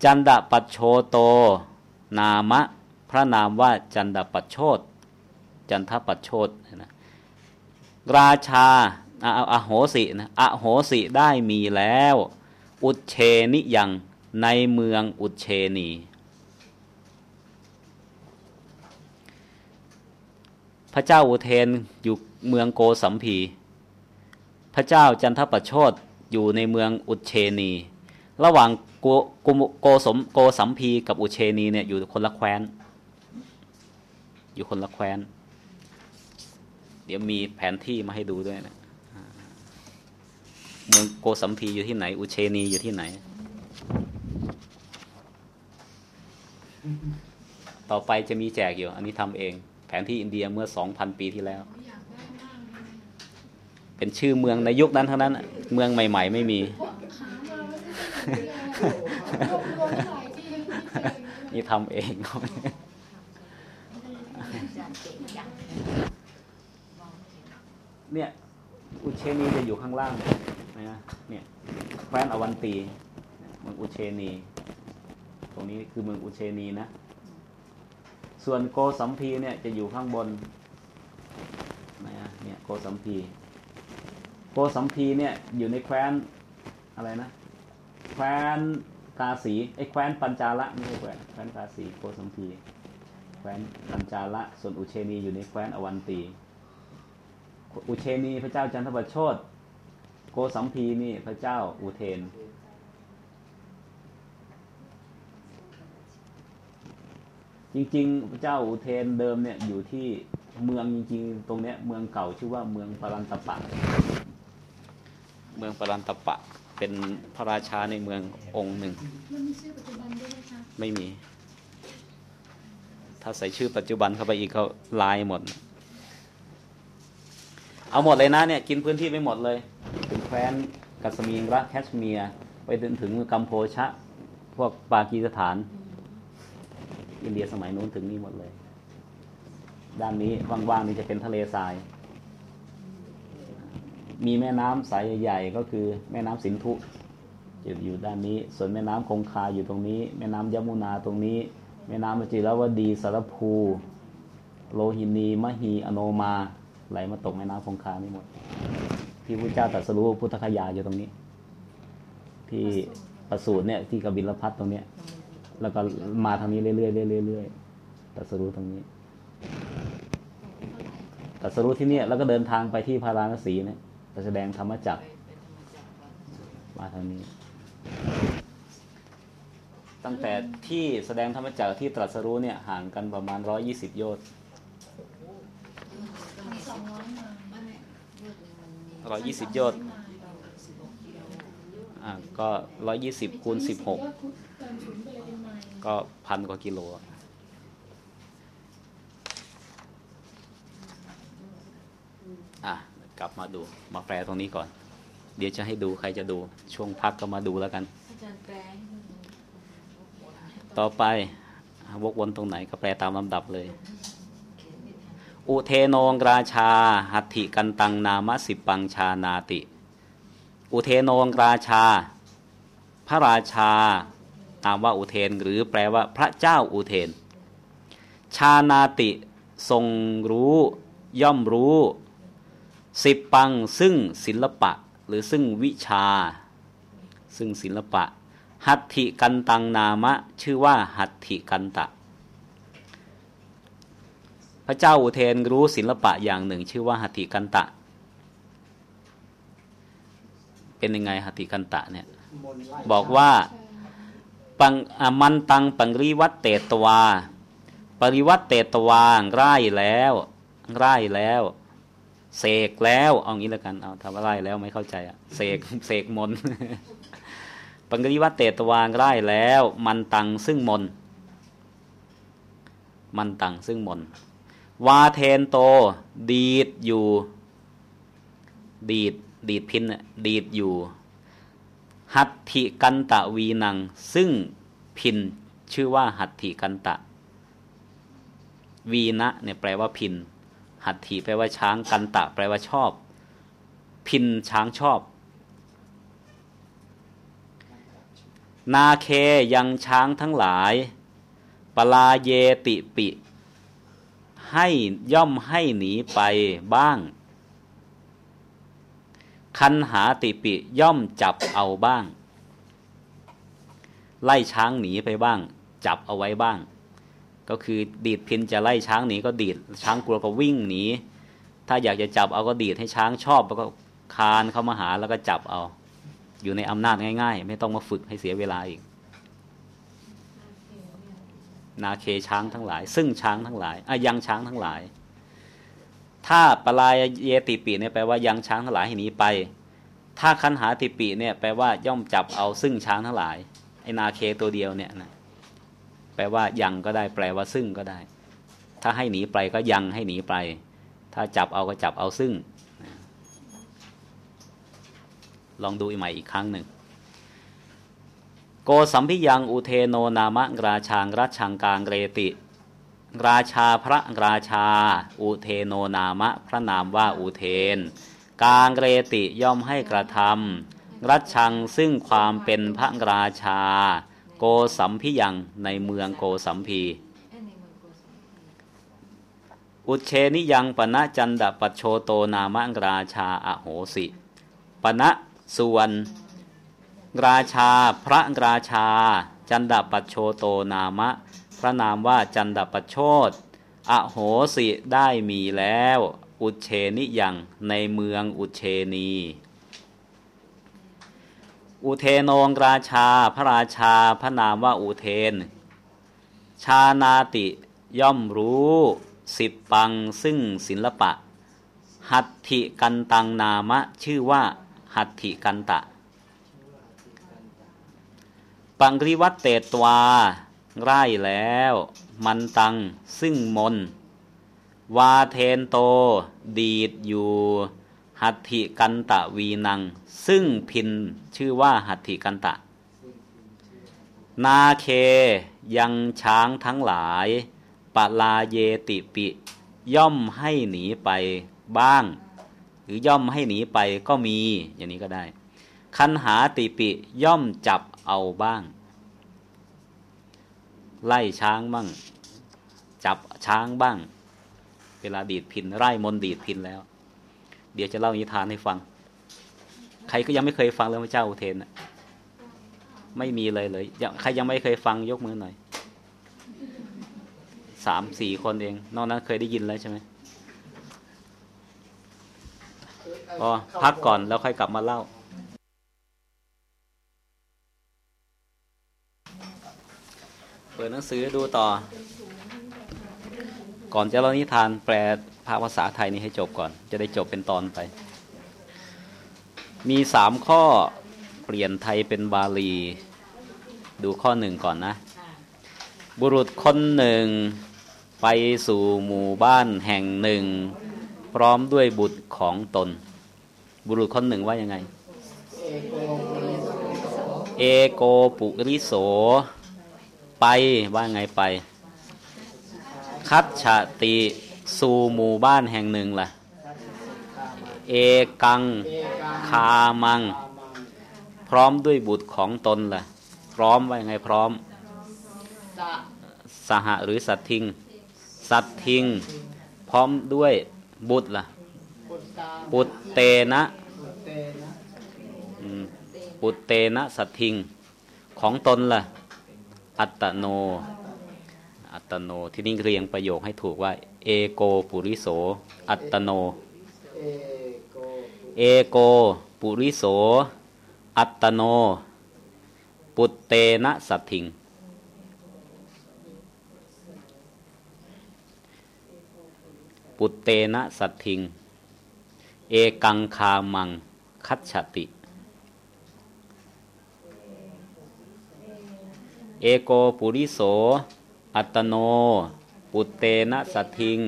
จันดปัจโชโต นามะ พระนามว่าจันดปัจโชตจันทปัจโชตนะราชาอะอโหสินะอโหสิได้มีแล้ว อุเชนิยังในเมืองอุเชนี พระเจ้าอุเทนอยู่เมืองโกสัมพี พระเจ้าจันทประโชดอยู่ในเมืองอุเชนี ระหว่างโกโกโกสมโกสัมพีกับอุเชนีเนี่ยอยู่คนละแคว้น อยู่คนละแคว้น เดี๋ยวมีแผนที่มาให้ดูด้วยนะอ่าเมืองโกสัมพีอยู่ที่ไหน อุเชนีอยู่ที่ไหน ต่อไปจะมีแจกอยู่ อันนี้ทำเอง แผนที่อินเดียเมื่อสองพันปีที่แล้วอยากได้มากเลยเป็นชื่อเมืองในยุคนั้นทั้งนั้นน่ะเมืองใหม่ ๆ ไม่มีหามาไม่ได้เลยรวมรวมหลายที่ที่เจอ นี่ทำเอง เนี่ยอุเชนีจะอยู่ข้างล่างนะเนี่ยแคว้นอวันตีเมืองอุเชนี ตรงนี้คือเมืองอุเชนีนะ ส่วนโกสัมพีเนี่ยจะอยู่ข้างบนนะเนี่ยโกสัมพี โกสัมพีเนี่ยอยู่ในแคว้นอะไรนะ แคว้นกาสีไอ้แคว้นปัญจาละไม่ใช่แคว้นแคว้นกาสีโกสัมพี แคว้นปัญจาละ ส่วนอุเชนีอยู่ในแคว้นอวันตี อุเชนีพระเจ้าจันทประโชดโกสัมพีนี่พระเจ้าอุเทน จริงๆ พระเจ้าอุเทนเดิมเนี่ยอยู่ที่เมืองจริงๆ ตรงเนี้ยเมืองเก่าชื่อว่าเมืองปรันตปะ เมืองปรันตปะ เป็นพระราชาในเมืององค์หนึ่ง มันมีชื่อปัจจุบันด้วยไหมคะไม่มี ถ้าใส่ชื่อปัจจุบันเข้าไปอีกเขาลายหมด เอาหมดเลยนะเนี่ยกินพื้นที่ไปหมดเลย ถึงแคว้นกัสมีระแคชเมียร์ไปถึงถึงกัมโพชะ พวกปากีสถาน อินเดียสมัยนู้นถึงนี่หมดเลย ด้านนี้ว่างๆนี่จะเป็นทะเลทราย มีแม่น้ำสายใหญ่ๆก็คือแม่น้ำสินธุอยู่อยู่ด้านนี้ ส่วนแม่น้ำคงคาอยู่ตรงนี้ แม่น้ำยมุนาตรงนี้ แม่น้ำมจิรวดีสารภู โลหินีมหีอโนมา ไหลมาตกแม่น้ำคงคานี่หมด ที่พระเจ้าตรัสรู้พุทธคยาอยู่ตรงนี้ ที่ประสูตรเนี่ย ที่กบิลพัทตรงเนี้ย แล้วก็มาทางนี้เรื่อยๆเรื่อยๆเรื่อยๆตรัสรู้ตรงนี้ตรัสรู้ที่เนี่ยแล้วก็เดินทางไปที่พาราณสีเนี่ยแสดงธรรมจักรมาทางนี้ ตั้งแต่ที่แสดงธรรมจักรที่ตรัสรู้เนี่ยห่างกันประมาณร้อยี่สิบโยชน์ สองร้อยมา ร้อยยี่สิบโยชน์อ่าก็ร้อยยี่สิบคูณสิบหกเติมศูนย์ไปเลยเป็นไมล์ก็พันกว่ากิโลอะกลับมาดูมาแปลตรงนี้ก่อน เดี๋ยวจะให้ดูใครจะดู ช่วงพักก็มาดูแล้วกันอาจารย์แปลให้หนูต่อไปวกวนตรงไหนก็แปลตามลำดับเลย อุเทโนงราชา หัตถิกันตังนามสิปังชานาติ อุเทโนงราชา พระราชานามว่าอุเทนหรือแปลว่าพระเจ้าอุเทน ชานาติทรงรู้ย่อมรู้สิปังซึ่งศิลปะหรือซึ่งวิชา ซึ่งศิลปะ หัตถิกันตังนามะ ชื่อว่าหัตถิกันตะ พระเจ้าอุเทนรู้ศิลปะอย่างหนึ่ง ชื่อว่าหัตถิกันตะ เป็นยังไงหัตถิกันตะเนี่ย บอกว่าปังมันตังปะริวัตเตตวา ปริวัตเตตวาร่ายแล้วร่ายแล้วเสกแล้วเอางี้แล้วกันเอาคำว่าร่ายแล้วไม่เข้าใจอะเสกเสกมนต์ปะริวัตเตตวาร่ายแล้ว มันตังซึ่งมนต์มันตังซึ่งมนต์ วาเทนโต ดีดอยู่ ดีดดีดพิณดีดอยู่ หัตถิกันตะวีนัง ซึ่งพินชื่อว่าหัตถิกันตะ วีนะเนี่ยแปลว่าพิน หัตถิแปลว่าช้างกันตะ แปลว่าชอบ พินช้างชอบ นาเคยังช้างทั้งหลายปลาเยติปิ ให้ย่อมให้หนีไปบ้าง คันหาติปิย่อมจับเอาบ้าง ไล่ช้างหนีไปบ้าง จับเอาไว้บ้าง ก็คือดีดพินจะไล่ช้างหนีก็ดีด ช้างกลัวก็วิ่งหนี ถ้าอยากจะจับเอาก็ดีดให้ช้างชอบแล้วก็คานเข้ามาหาแล้วก็จับเอา อยู่ในอำนาจง่าย ๆ ไม่ต้องมาฝึกให้เสียเวลาอีก นาเคช้างทั้งหลาย ซึ่งช้างทั้งหลายอะยังช้างทั้งหลาย ถ้าปลายเยติปีเนี่ยแปลว่ายังช้างทั้งหลายให้หนีไป ถ้าคันหาติปีเนี่ยแปลว่าย่อมจับเอาซึ่งช้างทั้งหลายไอนาเคตัวเดียวเนี่ยนะแปลว่ายังก็ได้ แปลว่าซึ่งก็ได้ ถ้าให้หนีไปก็ยังให้หนีไป ถ้าจับเอาก็จับเอาซึ่ง ลองดูใหม่อีกครั้งหนึ่ง โกสัมพิยังอุเทโนนามะราชางรัชชังกางเรติ ราชาพระราชา อุเทโนนามะ พระนามว่าอุเทน กางเรติย่อมให้กระทำรัชชังซึ่งความเป็นพระราชา โกสัมพิยังในเมืองโกสัมพีเอ้ยในเมืองโกสัมพีอุเชนิยังปณะจันดปัชโชโตนามะราชาอโหสิปณะส่วน ราชา พระราชา จันดปัชโชโตนามะ พระนามว่าจันดปัชโชตอโหสิได้มีแล้ว อุเชนิยังในเมืองอุเชนี อุเทโนงราชา พระราชา พระนามว่าอุเทน ชานาติย่อมรู้สิบปังซึ่งศิลปะ หัตถิกันตังนามะ ชื่อว่าหัตถิกันตะ ปังริวัตเตตวาไร่แล้ว มันตังซึ่งมน วาเทนโต ดีดอยู่ หัตถิกันตะวีนัง ซึ่งพินชื่อว่าหัตถิกันตะ นาเคยังช้างทั้งหลายปลาเยติปิ ย่อมให้หนีไปบ้าง หรือย่อมให้หนีไปก็มี อย่างนี้ก็ได้ คันหาติปิย่อมจับเอาบ้าง ไล่ช้างบ้าง จับช้างบ้าง เวลาดีดพินไร่มนดีดพินแล้ว เดี๋ยวจะเล่านิทานให้ฟัง ใครก็ยังไม่เคยฟังเรื่องพระเจ้าอุเทนไม่มีเลยเลยใครยังไม่เคยฟังยกมือหน่อยสามสี่คนเอง นอกนั้นเคยได้ยินแล้วใช่ไหมอ๋อพักก่อนแล้วค่อยกลับมาเล่า เปิดหนังสือดูต่อ ก่อนจะเล่านิทานแปลภาษาไทยนี้ให้จบก่อน จะได้จบเป็นตอนไป มีสามข้อเปลี่ยนไทยเป็นบาลี ดูข้อหนึ่งก่อนนะ บุรุษคนหนึ่ง ไปสู่หมู่บ้านแห่งหนึ่ง พร้อมด้วยบุตรของตน บุรุษคนหนึ่งว่ายังไง เอโกปุริโสเอโกปุริโส ไปว่าไงไป คัดฉติสู่หมู่บ้านแห่งหนึ่งล่ะ เอกัง คามัง พร้อมด้วยบุตรของตนล่ะ พร้อมว่าไงพร้อม สหหรือสัตทิง สัตทิง พร้อมด้วยบุตรล่ะ ปุตเตนะปุตเตนะอืมปุตเตนะสัตทิงของตนล่ะ อัตโน อัตโน ที่นี่เรียงประโยคให้ถูกว่า เอโกปุริโส อัตโน เอโกปุริโส อัตโน ปุตเตนะสัตทิง ปุตเตนะสัตทิง เอกังคามัง คัจฉติ เอโกปุริโส อัตโน ปุตเตนะสัทิง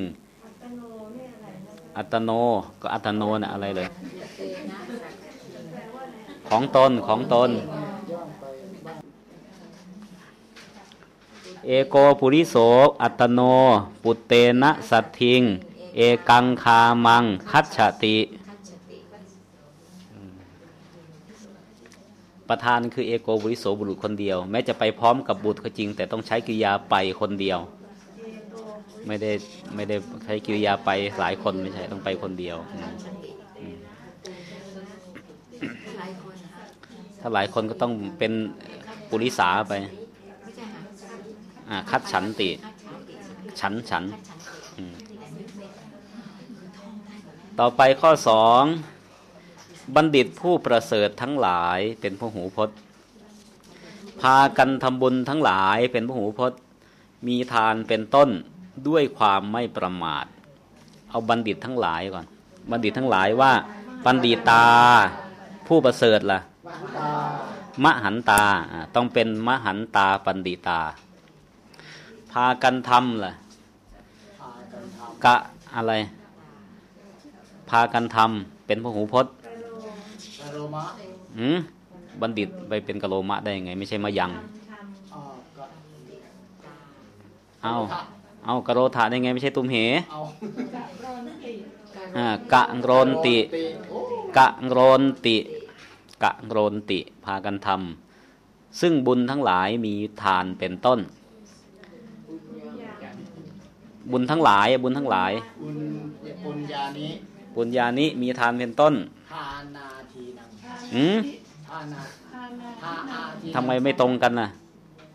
อัตโนก็อัตโนนะอะไรเลย ของตนของตน เอโกปุริโส อัตโน ปุตเตนะสัทิง เอกังคามังคัจฉติ ประธานคือเอโกบุริโสบุรุษคนเดียว แม้จะไปพร้อมกับบุตรก็จริง แต่ต้องใช้กิริยาไปคนเดียว ไม่ได้ไม่ได้ใช้กิริยาไปหลายคนไม่ใช่ต้องไปคนเดียว ถ้าหลายคนก็ต้องเป็นปุริสาไปอ่าคัดฉันติ ฉันฉัน ต่อไปข้อสอง บัณฑิตผู้ประเสริฐทั้งหลายเป็นพหูพจน์ พากันทำบุญทั้งหลายเป็นพหูพจน์ มีทานเป็นต้นด้วยความไม่ประมาท เอาบัณฑิตทั้งหลายก่อน บัณฑิตทั้งหลายว่า บัณฑิตา ผู้ประเสริฐล่ะบ้านตามหันตาต้องเป็นมหันตาปันดิตา พากันทำล่ะพากันทกะอะไร พากันทำเป็นพหูพจน์ำกโรมะหืมบัณฑิตไปเป็นกะโลมะได้ยังไง ไม่ใช่มายังอ่าก็เอาเอากะโรธาได้ไง ไม่ใช่ตุมเหเอาอ่ากะโรนติโอ้กะโรนติ กะโรนติ พากันทำซึ่งบุญทั้งหลายมีทานเป็นต้น บุญทั้งหลายบุญทั้งหลาย บุญปุญญานิบุญญานี้มีทานเป็นต้นทานาทีนัง อืมทานาทาอาทีทำไมไม่ตรงกันน่ะ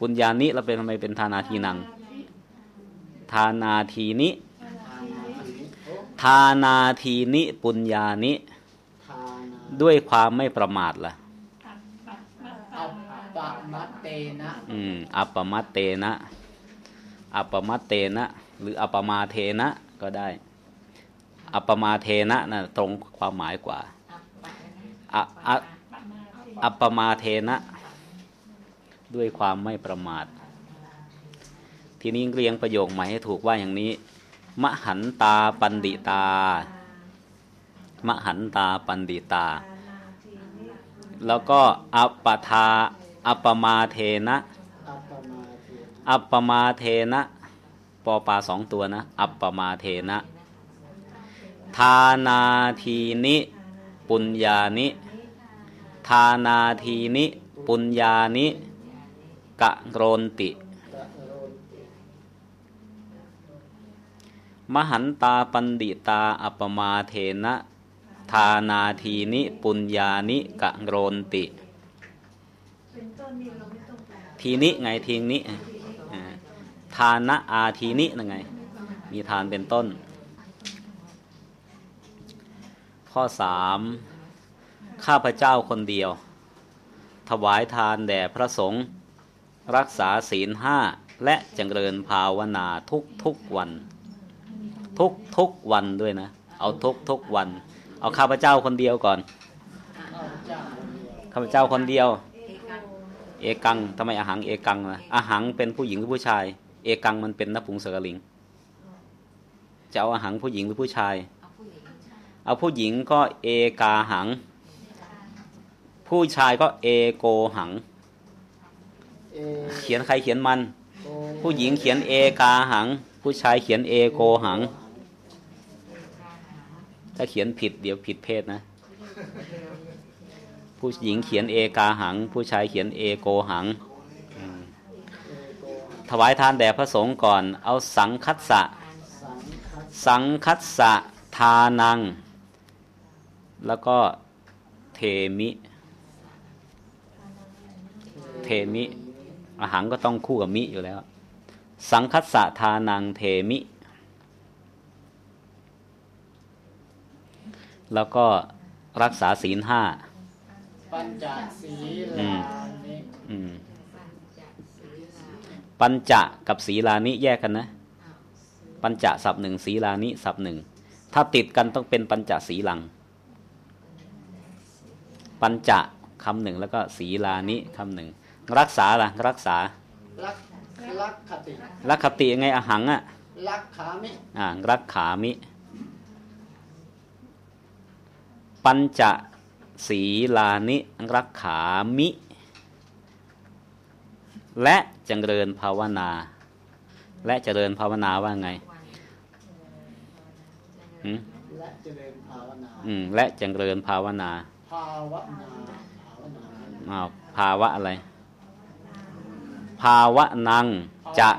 บุญญานี้เราเป็นทำไมเป็นทานาทีนัง ทานาทีนิ ทานาทีนิโอ้ทานาทีนิปุญญานิทานาด้วยความไม่ประมาทล่ะอัปปะมัตเตนะ อืม อัปปมัตเตนะ อัปปมัตเตนะ หรืออัปปมาเทนะก็ได้ อัปปมาเทนะนะตรงความหมายกว่า อัปปมาเทนะ ด้วยความไม่ประมาท ทีนี้เรียงประโยคใหม่ให้ถูกว่าอย่างนี้ มหันตาปันดิตา มหันตาปันดิตา แล้วก็อัปปทาอัปปมาเทนะ อัปปมาเทนะปอปาสองตัวนะ อัปปมาเทนะ ทานาทีนิ ปุญญานิ ทานาทีนิ ปุญญานิกะโรนติกะโรนติ มหันตาปันดิตาอัปมาเทนะทานาทีนิ ปุญญานิ กะโรนติ ทีนิไงทีนิทานะอาทีนินั่นไง มีทานเป็นต้น ข้อสาม ข้าพเจ้าคนเดียว ถวายทานแด่พระสงฆ์รักษาศีลห้าและจเจริญภาวนาทุกทุกวัน ทุกทุกวันด้วยนะ เอาทุกทุกวัน เอาข้าพเจ้าคนเดียวก่อน ข้าพเจ้าคนเดียว เอกังทำไมอาหังเอกังล่ะอาหังเป็นผู้หญิงหรือผู้ชาย เอกังมันเป็นนปุงสกลิงจะเอาอาหังผู้หญิงหรือผู้ชาย เอาผู้หญิงก็เอกาหัง ผู้ชายก็เอโกหัง เขียนใครเขียนมัน ผู้หญิงเขียนเอกาหัง ผู้ชายเขียนเอโกหัง ถ้าเขียนผิดเดี๋ยวผิดเพศนะ ผู้หญิงเขียนเอกาหัง ผู้ชายเขียนเอโกหัง ถวายทานแด่พระสงฆ์ก่อน เอาสังคัสสะ สังคัสสะทานัง แล้วก็เทมิ มิอาหารก็ต้องคู่กับมิอยู่แล้ว สังคัสสะทานังเทมิ แล้วก็รักษาศีลห้าปัญจศีอืลามนิอืมปัญจะกับศีลานิแยกกันนะ ปัญจะสับหนึ่งศีลานิสับหนึ่งถ้าติดกันต้องเป็นปัญจศีลัง ปัญจะคำหนึ่งแล้วก็ศีลานิคำหนึ่ง รักษาล่ะ รักษาลักลักขติรักขติยังไงอาหังอะลักขามิอ่ารักขามิ ปัญจะศีลานิรักขามิ และเจริญภาวนา และเจริญภาวนาว่าไงหืมและเจริญภาวนาอืมและเจริญภาวนา ภาวนาภาวนาอ้าวภาวะอะไร ภาวะนังจะ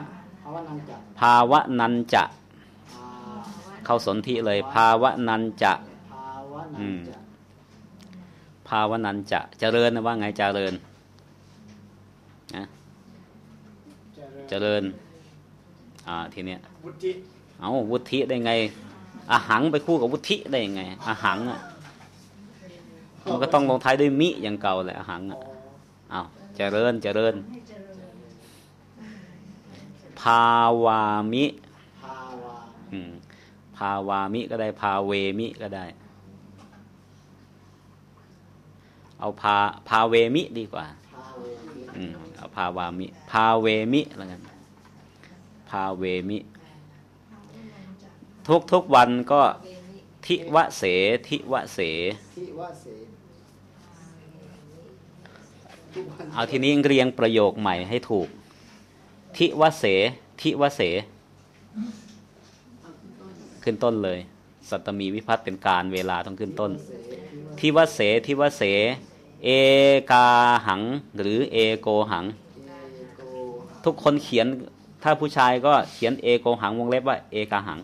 ภาวนังจักภาวะนันจะภาเข้าสนธิเลย ภาวะนันจะภาวนัอืงมจักภาวะนันจะเจริญนะว่าไงเจริญนะเจริญเจริญอ่าทีเนี้ยวุฒิเอาวุฒิได้ไงอาหังไปคู่กับวุฒิได้ยังไงอาหังอะมันก็ต้องลงท้ายด้วยมิอย่างเก่าแหละอาหังอ๋อะอเอาเจริญเจริญ ภาวามิภาวาอืมภาวามิก็ได้ภาเวมิก็ได้ เอาภาภาเวมิดีกว่าภาเวมิอืมเอาภาวามิภาเวมิแล้วกันภาเวมิ ทุกทุกๆวันก็ทิวะเสทิวะเสทิวเสทุกวันเอาทีนี้เรียงประโยคใหม่ให้ถูก ทิวเส ทิวเส ขึ้นต้นเลย สัตมีวิพัฒน์เป็นการเวลาต้องขึ้นต้น ทิวเส ทิวเส เอกาหัง หรือเอโกหัง ทุกคนเขียนถ้าผู้ชายก็เขียนเอโกหังวงเล็บว่าเอกาหัง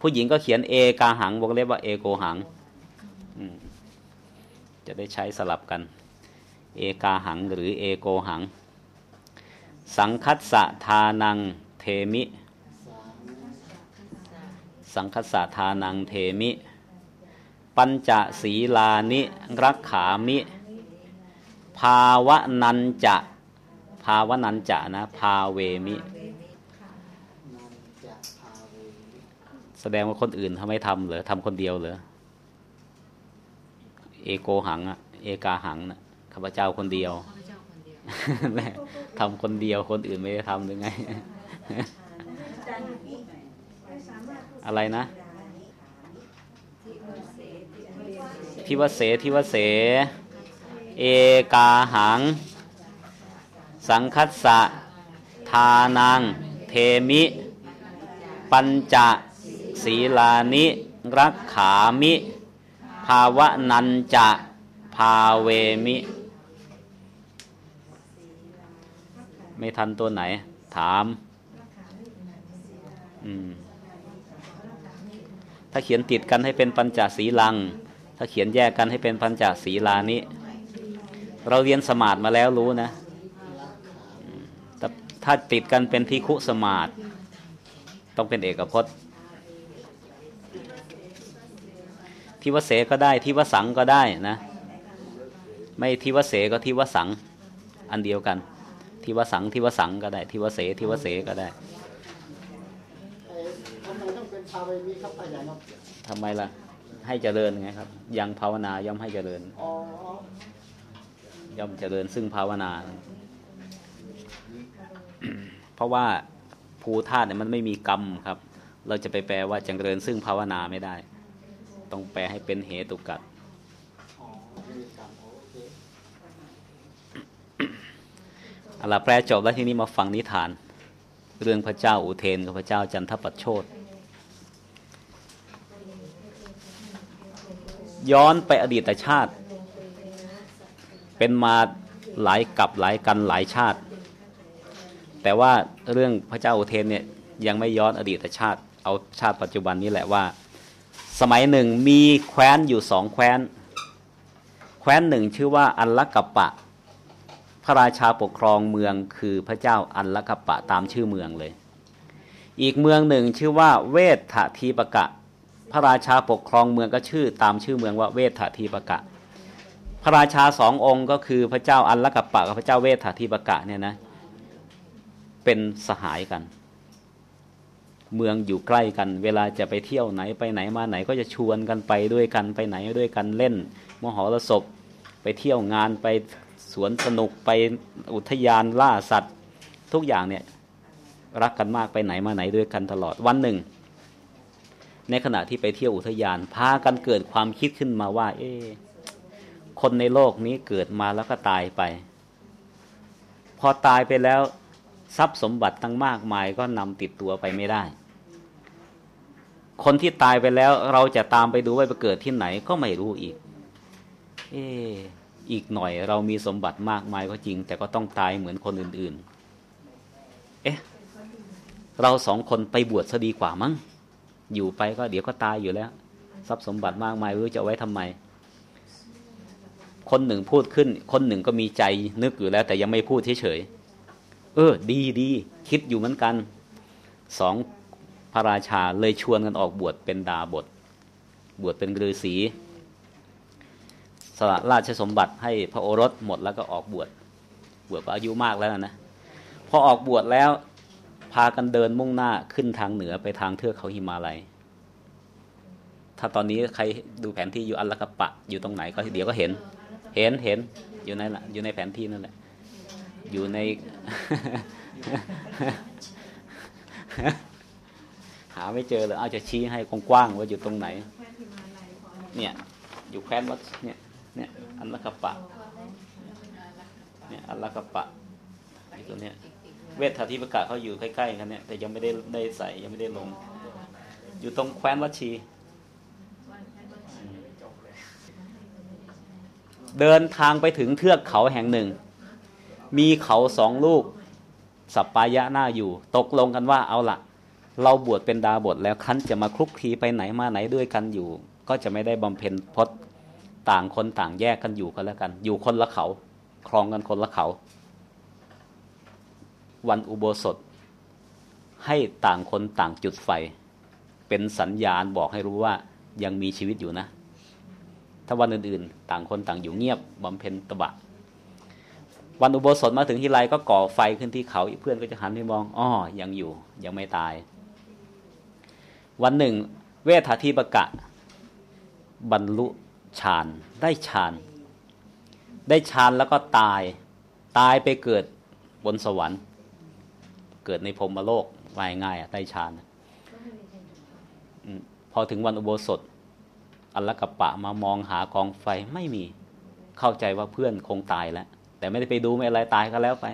ผู้หญิงก็เขียนเอกาหังวงเล็บว่าเอโกหัง จะได้ใช้สลับกัน เอกาหังหรือเอโกหัง สังคัสสะทานังเทมิสังสังคัสสะทานังเทมิ ปัญจศีลานิรักขามิ ภาวะนันจะ ภาวะนันจะนะ ภาเวมินันจะภาเวมิแสดงว่าคนอื่นทำไม่ทำเหรอทำคนเดียวเหรอ เอโกหังอะเอกาหังนะข้าพเจ้าคนเดียวข้าพเจ้าคนเดียวแม่ ทำคนเดียวคนอื่นไม่ได้ทำหรือไง อะไรนะทิวเสทิวเส เอกาหัง สังคัสสะทานัง เทมิ ปัญจศีลานิรักขามิ ภาวะนันจะ ภาเวมิ ไม่ทันตัวไหน ถามอืมถ้าเขียนติดกันให้เป็นปัญจศีลัง ถ้าเขียนแยกกันให้เป็นปัญจศีลานิเราเรียนสมาธิมาแล้วรู้นะแต่ถ้าติดกันเป็นพิคุสมาธิต้องเป็นเอกพจน์ทิวเสก็ได้ทิวสังก็ได้นะ ไม่ทิวเสก็ทิวสังอันเดียวกัน ทิวสังทิวสังก็ได้ ทิวเสทิวเสก็ได้เอ้ยทำไมต้องเป็นภาเวมิครับอาจารย์ครับทำไมล่ะ ให้เจริญไงครับ ยังภาวนาย่อมให้เจริญอ๋อย่อมเจริญซึ่งภาวนา เพราะว่าภูธาตุเนี่ยมันไม่มีกรรมครับ เราจะไปแปลว่าเจริญซึ่งภาวนาไม่ได้ ต้องแปลให้เป็นเหตุกัด อ๋อไม่มีกรรมโอเคเอาล่ะแปลจบแล้วทีนี้มาฟังนิทาน เรื่องพระเจ้าอุเทนกับพระเจ้าจันทปัตโชตย้อนไปอดีตชาติ เป็นมาหลายกับหลายกันหลายชาติ แต่ว่าเรื่องพระเจ้าอุเทนเนี่ยยังไม่ย้อนอดีตชาติ เอาชาติปัจจุบันนี้แหละว่า สมัยหนึ่งมีแคว้นอยู่สองแคว้น แคว้นหนึ่งชื่อว่าอัลลกัปปะ พระราชาปกครองเมืองคือพระเจ้าอันลลกัปปะตามชื่อเมืองเลย อีกเมืองหนึ่งชื่อว่าเวทถทีปกะ พระราชาปกครองเมืองก็ชื่อตามชื่อเมืองว่าเวทถทีปกะ พระราชาสององค์ก็คือพระเจ้าอันลลกัปปะกับพระเจ้าเวทถทีปกะเนี่ยนะเป็นสหายกัน เมืองอยู่ใกล้กัน เวลาจะไปเที่ยวไหนไปไหนมาไหนก็จะชวนกันไปด้วยกันไปไหนด้วยกันเล่น มหรสพไปเที่ยวงานไป สวนสนุกไปอุทยานล่าสัตว์ ทุกอย่างเนี่ยรักกันมากไปไหนมาไหนด้วยกันตลอดวันหนึ่ง ในขณะที่ไปเที่ยวอุทยาน พากันเกิดความคิดขึ้นมาว่า เอคนในโลกนี้เกิดมาแล้วก็ตายไป พอตายไปแล้วทรัพย์สมบัติตั้งมากมายก็นำติดตัวไปไม่ได้ คนที่ตายไปแล้วเราจะตามไปดูว่าไปเกิดที่ไหนก็ไม่รู้อีก เอ อีกหน่อยเรามีสมบัติมากมายก็จริง แต่ก็ต้องตายเหมือนคนอื่น ๆ เอ๊ะ เราสองคนไปบวชซะดีกว่ามั้ง อยู่ไปก็เดี๋ยวก็ตายอยู่แล้ว ทรัพย์สมบัติมากมายไม่รู้จะไว้ทำไม คนหนึ่งพูดขึ้น คนหนึ่งก็มีใจนึกอยู่แล้ว แต่ยังไม่พูดเฉยๆ เออ ดีดี คิดอยู่เหมือนกัน สองพระราชาเลยชวนกันออกบวชเป็นดาบท บวชเป็นฤาษี สละราชสมบัติให้พระโอรสหมดแล้วก็ออกบวชบวชก็อายุมากแล้วนะพอออกบวชแล้วพากันเดินมุ่งหน้าขึ้นทางเหนือไปทางเทือกเขาหิมาลัย ถ้าตอนนี้ใครดูแผนที่อยู่อัลลกปะ อยู่ตรงไหนก็เดี๋ยวก็เห็น เห็นเห็นอยู่ในละอยู่ในแผนที่นั่นแหละ อยู่ใน หาไม่เจอเลยเอาจะชี้ให้กว้างๆว่าอยู่ตรงไหน เนี่ย อยู่แคว้นวัดเนี่ย เนี่ยอัลลกปะเนี่ยอัลลกปะอยู่ตัวเนี้ยเวทธาธิปกะเขาอยู่ใกล้ๆกันเนี่ยแต่ยังไม่ได้ได้ใส่ยังไม่ได้ลง อยู่ตรงแคว้นวัชี เดินทางไปถึงเทือกเขาแห่งหนึ่ง มีเขาสองลูก สัปปายะหน้าอยู่ ตกลงกันว่าเอาละเราบวชเป็นดาบทแล้วคันจะมาคลุกคลีไปไหนมาไหนด้วยกันอยู่ ก็จะไม่ได้บำเพ็ญพจน์ ต่างคนต่างแยกกันอยู่กันแล้วกัน อยู่คนละเขาครองกันคนละเขา วันอุโบสถ ให้ต่างคนต่างจุดไฟ เป็นสัญญาณบอกให้รู้ว่ายังมีชีวิตอยู่นะ ถ้าวันอื่นๆ ต่างคนต่างอยู่เงียบบำเพ็ญตบะ วันอุโบสถมาถึงที่ไรก็ก่อไฟขึ้นที่เขาเพื่อนก็จะหันไปมองอ้อยังอยู่ยังไม่ตาย วันหนึ่ง เวทาธิปกะ บรรลุ ฌานได้ฌานได้ฌานแล้วก็ตายตายไปเกิดบนสวรรค์ เกิดในพรมโลกว่ายง่ายๆได้ฌานพอถึงวันอุโบสถ อัลลกัปปะมามองหากองไฟไม่มีเข้าใจว่าเพื่อนคงตายแล้ว แต่ไม่ได้ไปดูไม่อะไรตายก็แล้วไป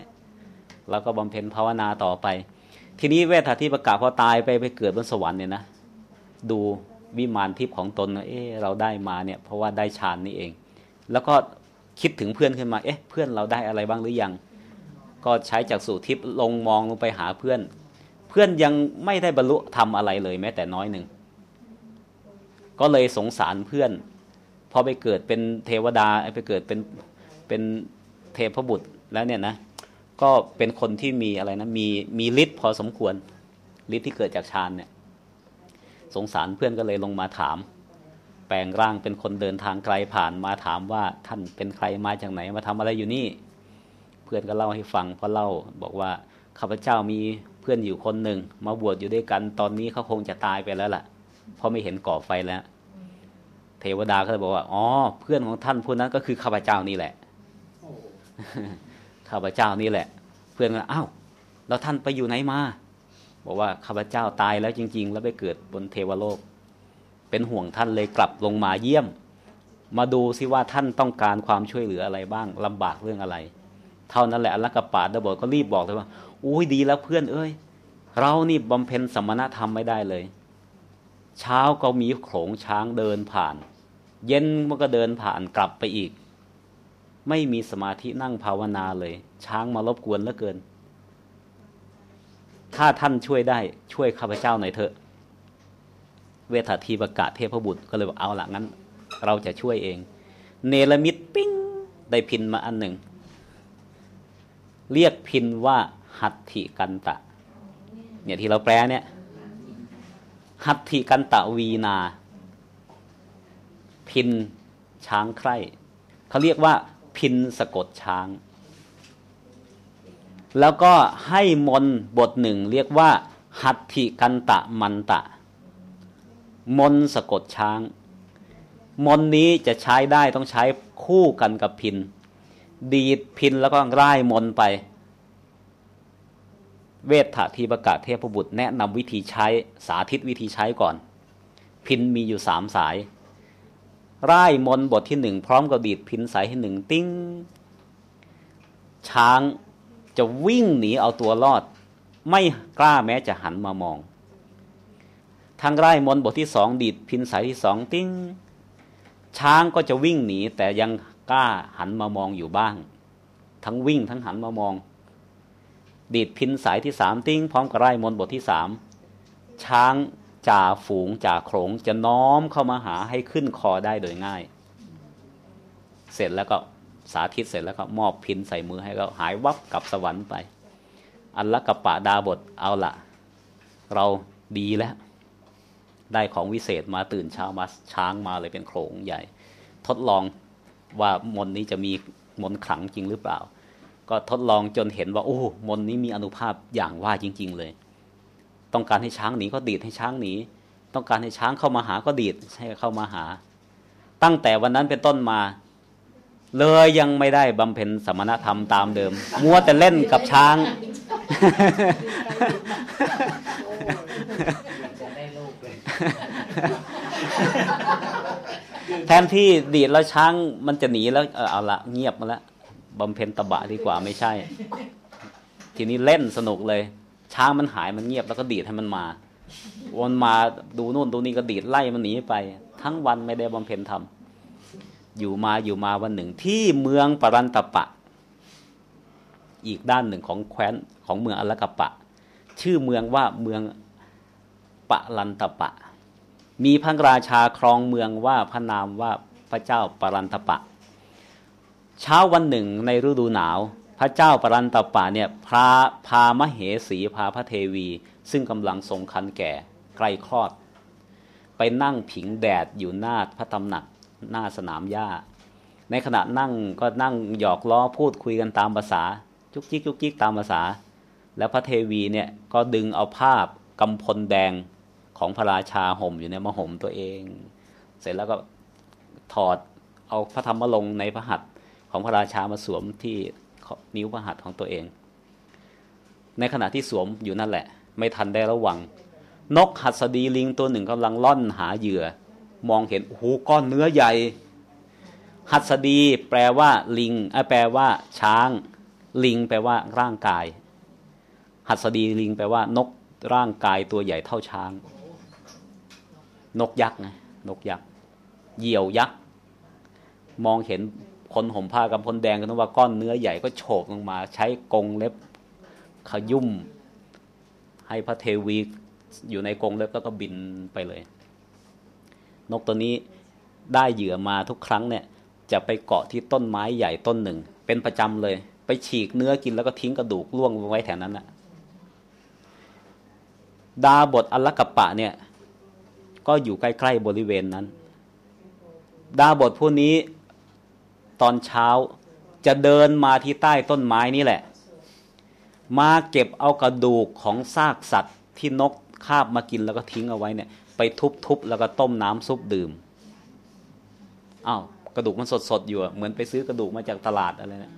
แล้วก็บำเพ็ญภาวนาต่อไป ทีนี้เวทาธิประกะพอตายไปไปเกิดบนสวรรค์เนี่ยนะดู วิมานทิพย์ของตนเอ๊ะเราได้มาเนี่ยเพราะว่าได้ฌานนี่เอง แล้วก็คิดถึงเพื่อนขึ้นมาเอ๊ะเพื่อนเราได้อะไรบ้างหรือยัง ก็ใช้จากสู่ทิพย์ลงมองลงไปหาเพื่อน เพื่อนยังไม่ได้บรรลุทำอะไรเลยแม้แต่น้อยหนึ่งก็เลยสงสารเพื่อนพอไปเกิดเป็นเทวดาไปเกิดเป็นเป็นเทพบุตรแล้วเนี่ยนะก็เป็นคนที่มีอะไรนะมีมีฤทธิ์พอสมควรฤทธิ์ที่เกิดจากฌานเนี่ย สงสารเพื่อนก็เลยลงมาถาม แปลงร่างเป็นคนเดินทางไกลผ่านมาถามว่าท่านเป็นใครมาจากไหนมาทำอะไรอยู่นี่ เพื่อนก็เล่าให้ฟังพอเล่าบอกว่าข้าพเจ้ามีเพื่อนอยู่คนหนึ่งมาบวชอยู่ด้วยกันตอนนี้เขาคงจะตายไปแล้วล่ะเพราะไม่เห็นก่อไฟแล้ว เทวดาก็เลยบอกว่าอ๋อเพื่อนของท่านผู้นั้นก็คือข้าพเจ้านี่แหละข้าพเจ้านี่แหละ เพื่อนก็อ้าวแล้วท่านไปอยู่ไหนมา บอกว่าข้าพเจ้าตายแล้วจริง ๆ แล้วไปเกิดบนเทวโลก เป็นห่วงท่านเลยกลับลงมาเยี่ยม มาดูซิว่าท่านต้องการความช่วยเหลืออะไรบ้างลำบากเรื่องอะไร เท่านั้นแหละอัลลกปาดบทก็รีบบอกเลยว่าอุ้ยดีแล้วเพื่อนเอ้ย เรานี่บำเพ็ญสมณธรรมไม่ได้เลย เช้าก็มีโขลงช้างเดินผ่าน เย็นมันก็เดินผ่านกลับไปอีก ไม่มีสมาธินั่งภาวนาเลย ช้างมารบกวนเหลือเกิน ถ้าท่านช่วยได้ช่วยข้าพเจ้าหน่อยเถอะ เวทาทีประกาศเทพบุตรก็เลยบอกเอาละงั้น เราจะช่วยเอง เนรมิตปิ้งได้พินมาอันหนึ่ง เรียกพินว่าหัตถิกันตะ เนี่ยที่เราแปลเนี่ย หัตถิกันตะวีนา พินช้างใคร่เขาเรียกว่าพินสะกดช้าง แล้วก็ให้มนบทหนึ่งเรียกว่าหัตถิกันตะมันตะ มนสะกดช้าง มนนี้จะใช้ได้ต้องใช้คู่กันกับพิณ ดีดพิณแล้วก็ร่ายมนต์ไป เวทถาทีประกาศเทพบุตรแนะนำวิธีใช้สาธิตวิธีใช้ก่อน พิณมีอยู่สามสาย ร่ายมนต์บทที่หนึ่งพร้อมกับดีดพิณสายที่หนึ่งติ้งช้าง จะวิ่งหนีเอาตัวรอด ไม่กล้าแม้จะหันมามอง ทางร่ายมนต์บทที่สองดีดพิณสายที่สองติ้งช้างก็จะวิ่งหนีแต่ยังกล้าหันมามองอยู่บ้าง ทั้งวิ่งทั้งหันมามอง ดีดพินสายที่สามติ้ง พร้อมกับไร่มนบทที่สามช้างจ่าฝูงจ่าโขงจะน้อมเข้ามาหาให้ขึ้นคอได้โดยง่าย เสร็จแล้วก็ สาธิตเสร็จแล้วก็มอบพินใส่มือให้ก็หายวับกลับสวรรค์ไป อันละกะปะดาบทเอาละเราดีแล้ว ได้ของวิเศษมาตื่นเช้ามาช้างมาเลยเป็นโขลงใหญ่ ทดลองว่ามนนี้จะมีมนขลังจริงหรือเปล่า ก็ทดลองจนเห็นว่า โอ้มนนี้มีอนุภาพอย่างว่าจริง ๆ เลย ต้องการให้ช้างหนีก็ดีดให้ช้างหนีต้องการให้ช้างเข้ามาหาก็ดีดให้เข้ามาหา ตั้งแต่วันนั้นเป็นต้นมา เลยยังไม่ได้บำเพ็ญสมณธรรมตามเดิม มัวแต่เล่นกับช้าง แทนที่ดีดแล้วช้างมันจะหนีแล้วเออเอาละเงียบมาแล้วบำเพ็ญตบะดีกว่าไม่ใช่ ทีนี้เล่นสนุกเลย ช้างมันหายมันเงียบแล้วก็ดีดให้มันมาวนมาดูนู่นดูนี่ก็ดีดไล่มันหนีไป ทั้งวันไม่ได้บำเพ็ญธรรม อยู่มาอยู่มาวันหนึ่ง ที่เมืองปรันตปะ อีกด้านหนึ่งของแคว้นของเมืองอลกปะ ชื่อเมืองว่าเมืองปะลันตปะ มีพระราชาครองเมืองว่าพระนามว่าพระเจ้าปรันตปะ เช้าวันหนึ่งในฤดูหนาว พระเจ้าปรันตปะเนี่ยพาพามเหสีพาพระเทวี ซึ่งกำลังทรงคันแก่ใกล้คลอด ไปนั่งผิงแดดอยู่หน้าพระตำหนัก หน้าสนามหญ้า ในขณะนั่งก็นั่งหยอกล้อพูดคุยกันตามภาษา จุกจิกจุกจิกตามภาษา แล้วพระเทวีเนี่ยก็ดึงเอาภาพกำพลแดงของพระราชาห่มอยู่ในมห่มตัวเอง เสร็จแล้วก็ถอดเอาพระธรรมลงในพระหัตถ์ของพระราชามาสวมที่นิ้วพระหัตถ์ของตัวเอง ในขณะที่สวมอยู่นั่นแหละ ไม่ทันได้ระวัง นกหัสดีลิงตัวหนึ่งกำลังล่อนหาเหยื่อ มองเห็นโอ้โหก้อนเนื้อใหญ่ หัสดีแปลว่า ลิงแปลว่า ช้าง ลิง แปลว่า ร่างกาย หัสดีลิง แปลว่า นกร่างกายตัวใหญ่เท่าช้าง นกยักษ์ไงนกยักษ์เหยี่ยวยักษ์มองเห็นคนห่มผ้ากำพลแดงกันว่าก้อนเนื้อใหญ่ก็โฉบลงมา ใช้กรงเล็บขยุ่ม ให้พระเทวีอยู่ในกรงเล็บแล้วก็บินไปเลย นกตัวนี้ได้เหยื่อมาทุกครั้งเนี่ย จะไปเกาะที่ต้นไม้ใหญ่ต้นหนึ่ง เป็นประจำเลย ไปฉีกเนื้อกินแล้วก็ทิ้งกระดูกล่วงไว้แถวนั้นนะดาบทอัลลกปะเนี่ย ก็อยู่ใกล้ๆบริเวณนั้น ดาบทผู้นี้ตอนเช้าจะเดินมาที่ใต้ต้นไม้นี่แหละ มาเก็บเอากระดูกของซากสัตว์ที่นกคาบมากินแล้วก็ทิ้งเอาไว้เนี่ย ไปทุบๆแล้วก็ต้มน้ำซุปดื่มอ้าวกระดูกมันสดๆอยู่เหมือนไปซื้อกระดูกมาจากตลาดอะไรนะ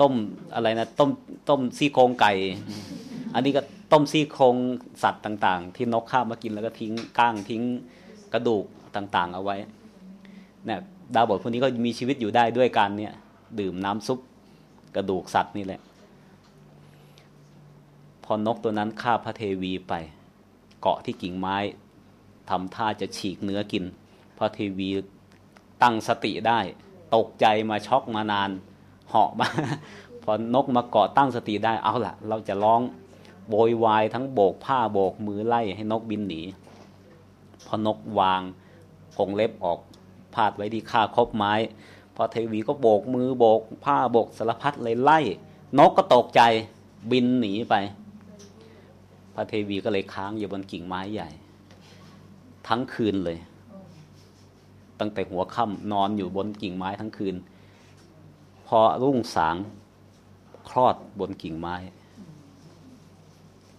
ต้มอะไรนะต้มต้มซี่โครงไก่ อันนี้ก็ต้มซี่โครงสัตว์ต่าง ๆ ที่นกข้ามากินแล้วก็ทิ้งก้างทิ้งกระดูกต่างๆ เอาไว้เนี่ยดาวบทพวกนี้ก็มีชีวิตอยู่ได้ด้วยการเนี่ยดื่มน้ำซุปกระดูกสัตว์นี่แหละ พอนกตัวนั้นฆ่าพระเทวีไป เกาะที่กิ่งไม้ ทำท่าจะฉีกเนื้อกิน พระเทวีตั้งสติได้ ตกใจมาช็อกมานานเหาะมา พอนกมาเกาะตั้งสติได้เอาละเราจะร้องโวยวายทั้งโบกผ้าโบกมือไล่ให้นกบินหนี พอนกวางผงเล็บออกพาดไว้ที่คาคบไม้ พอเทวีก็โบกมือโบกผ้าโบกสารพัดเลยไล่ นกก็ตกใจบินหนีไป พระเทวีก็เลยค้างอยู่บนกิ่งไม้ใหญ่ ทั้งคืนเลย ตั้งแต่หัวค่ำนอนอยู่บนกิ่งไม้ทั้งคืน พอรุ่งสางคลอดบนกิ่งไม้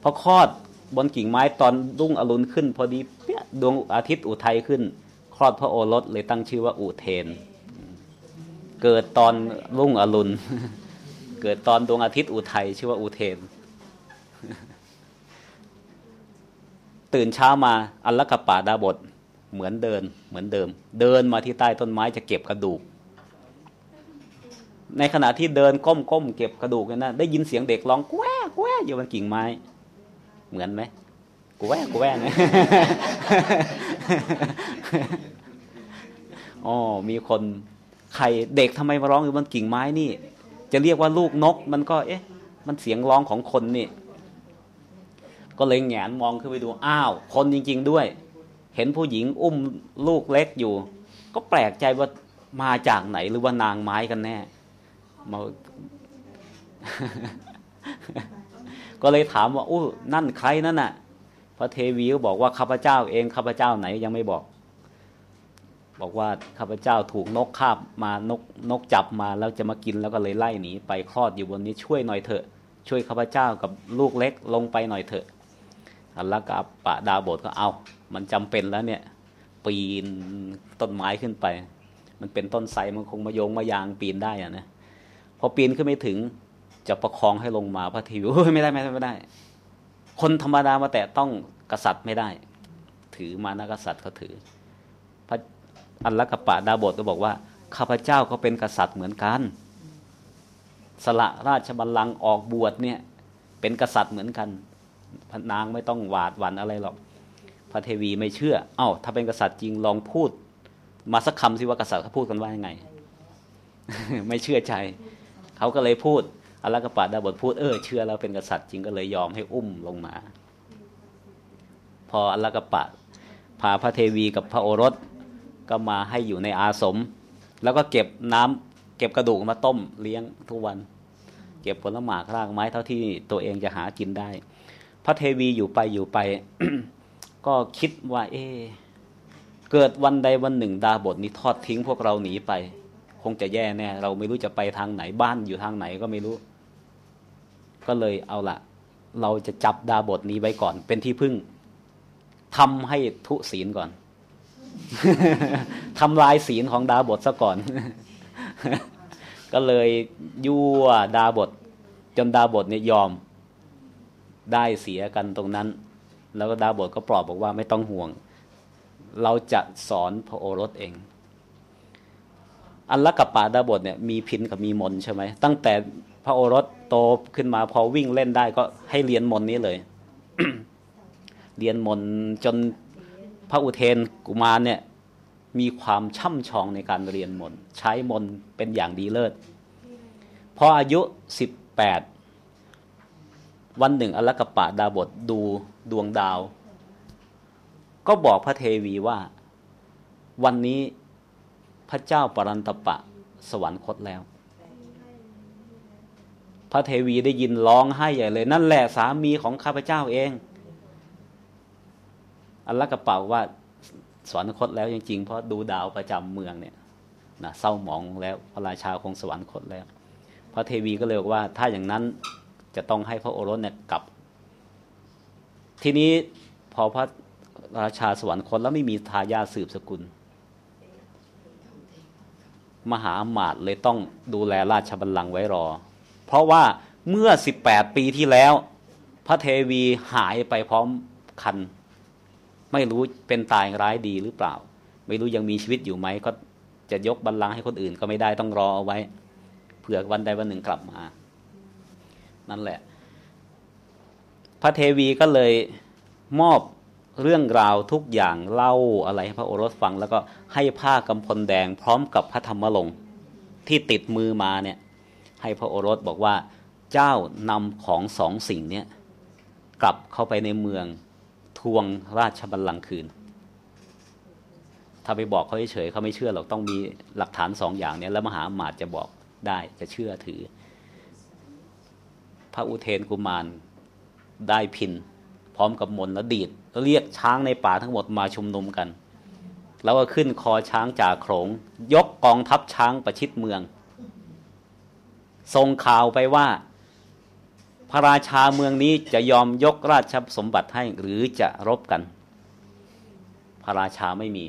พอคลอดบนกิ่งไม้ตอนรุ่งอรุณขึ้น พอดีเปี้ยดวงอาทิตย์อุทัยขึ้น คลอดพระโอรสเลยตั้งชื่อว่าอุเทน เกิดตอนรุ่งอรุณเกิดตอนดวงอาทิตย์อุทัยชื่อว่าอุเทน ตื่นเช้ามาอัลลกปาดาบทเหมือนเดินเหมือนเดิม เดินมาที่ใต้ต้นไม้จะเก็บกระดูก ในขณะที่เดินก้มก้มเก็บกระดูกนั่นนะได้ยินเสียงเด็กร้องแกว้แกว้อยู่บนกิ่งไม้ เหมือนไหมกูแว่กูแว่นะอ๋อมีคนใครเด็กทำไมมาร้องอยู่บนกิ่งไม้นี่ จะเรียกว่าลูกนก มันก็ เอ๊ะ มันเสียงร้องของคนนี่ ก็เลยแงนมองขึ้นไปดูอ้าว คนจริง ๆด้วย เห็นผู้หญิงอุ้มลูกเล็กอยู่ ก็แปลกใจว่ามาจากไหนหรือว่านางไม้กันแน่มาก็เลยถามว่าอู้นั่นใครนั่นน่ะ พระเทวีก็บอกว่าข้าพเจ้าเองข้าพเจ้าไหนยังไม่บอก บอกว่าข้าพเจ้าถูกนกคาบมานกนกจับมาแล้วจะมากินแล้วก็เลยไล่หนีไปคลอดอยู่บนนี้ช่วยหน่อยเถอะ ช่วยข้าพเจ้ากับลูกเล็กลงไปหน่อยเถอะ อัลละกับปะดาบทก็เอา มันจำเป็นแล้วเนี่ย ปีนต้นไม้ขึ้นไป มันเป็นต้นไทรมันคงมาโยงมายางปีนได้อะนะพอปีนขึ้นไม่ถึงจะประคองให้ลงมาพระทีวีไม่ได้ไม่ได้ไม่ได้ คนธรรมดามาแต่ต้องกษัตริย์ไม่ได้ ถือมานะกษัตริย์เขาถือ พระอัลละกับปะดาบทก็บอกว่าข้าพเจ้าก็เป็นกษัตริย์เหมือนกัน สละราชบัลลังก์ออกบวชเนี่ย เป็นกษัตริย์เหมือนกัน นางไม่ต้องหวาดหวั่นอะไรหรอก พระเทวีไม่เชื่อ เอ้า ถ้าเป็นกษัตริย์จริงลองพูด มาสักคำสิว่ากษัตริย์เขาพูดกันว่ายังไง ไม่เชื่อใจ เขาก็เลยพูดอัลลกปาดาบทพูดเออเชื่อแล้วเป็นกษัตริย์จริงก็เลยยอมให้อุ้มลงมา พออัลลกปะพาพระเทวีกับพระโอรสก็มาให้อยู่ในอาสม แล้วก็เก็บน้ำเก็บกระดูกมาต้มเลี้ยงทุกวัน เก็บผลหมากรากไม้เท่าที่ตัวเองจะหากินได้ พระเทวีอยู่ไปอยู่ไป ก็คิดว่า เอ เกิดวันใดวันหนึ่ง ดาบทนี้ทอดทิ้งพวกเราหนีไป คงจะแย่แน่เราไม่รู้จะไปทางไหนบ้านอยู่ทางไหนก็ไม่รู้ ก็เลยเอาละเราจะจับดาบทนี้ไว้ก่อน เป็นที่พึ่งทำให้ทุศีลก่อนทำลายศีลของดาบทซะก่อน ก็เลยยั่วดาบท จนดาบทเนี่ยยอม ได้เสียกันตรงนั้น แล้วก็ดาบทก็ปลอบบอกว่าไม่ต้องห่วง เราจะสอนพระโอรสเอง อันละกับปาดาบทเนี่ยมีพินกับมีมนใช่ไหมตั้งแต่พระโอรสโตขึ้นมาพอวิ่งเล่นได้ก็ให้เรียนมนนี้เลย เรียนมนจนพระอุเทนกุมารเนี่ยมีความช่ำชองในการเรียนมน ใช้มนเป็นอย่างดีเลิศ พออายุสิบแปด วันหนึ่งอลกปะดาบทดูดวงดาว ก็บอกพระเทวีว่า วันนี้พระเจ้าปรันตปะสวรรคตแล้ว พระเทวีได้ยินร้องไห้ใหญ่เลย นั่นแหละสามีของข้าพเจ้าเอง อัลละกระเป๋าว่าสวรรคตแล้วจริงๆเพราะดูดาวประจำเมืองเนี่ยนะเศร้าหมองแล้วพระราชาคงสวรรคตแล้ว พระเทวีก็เลยบอกว่าถ้าอย่างนั้น จะต้องให้พระโอรสเนี่ยกลับ ทีนี้พอพระราชาสวรรคตแล้วไม่มีทายาทสืบสกุล มหาอมาตย์เลยต้องดูแลราชบัลลังก์ไว้รอ เพราะว่าเมื่อสิบแปดปีที่แล้ว พระเทวีหายไปพร้อมคัน ไม่รู้เป็นตายร้ายดีหรือเปล่า ไม่รู้ยังมีชีวิตอยู่ไหมก็จะยกบัลลังก์ให้คนอื่นก็ไม่ได้ต้องรอเอาไว้ เผื่อวันใดวันหนึ่งกลับมา นั่นแหละ พระเทวีก็เลยมอบเรื่องราวทุกอย่างเล่าอะไรให้พระโอรสฟัง แล้วก็ให้ผ้ากำพลแดงพร้อมกับพระธรรมลงที่ติดมือมาเนี่ย ให้พระโอรสบอกว่าเจ้านำของสองสิ่งเนี้ยกลับเข้าไปในเมืองทวงราชบัลลังก์คืน ถ้าไปบอกเขาเฉยเขาไม่เชื่อหรอกต้องมีหลักฐานสองอย่างเนี้ยแล้วมหาอมาตย์จะบอกได้จะเชื่อถือ ระอุเทนกุมารได้พิน พร้อมกับมนและดีดเรียกช้างในป่าทั้งหมดมาชุมนุมกัน แล้วก็ขึ้นคอช้างจากโขงยกกองทัพช้างประชิดเมืองส่งข่าวไปว่า พระราชาเมืองนี้จะยอมยกราชสมบัติให้หรือจะรบกัน พระราชาไม่มี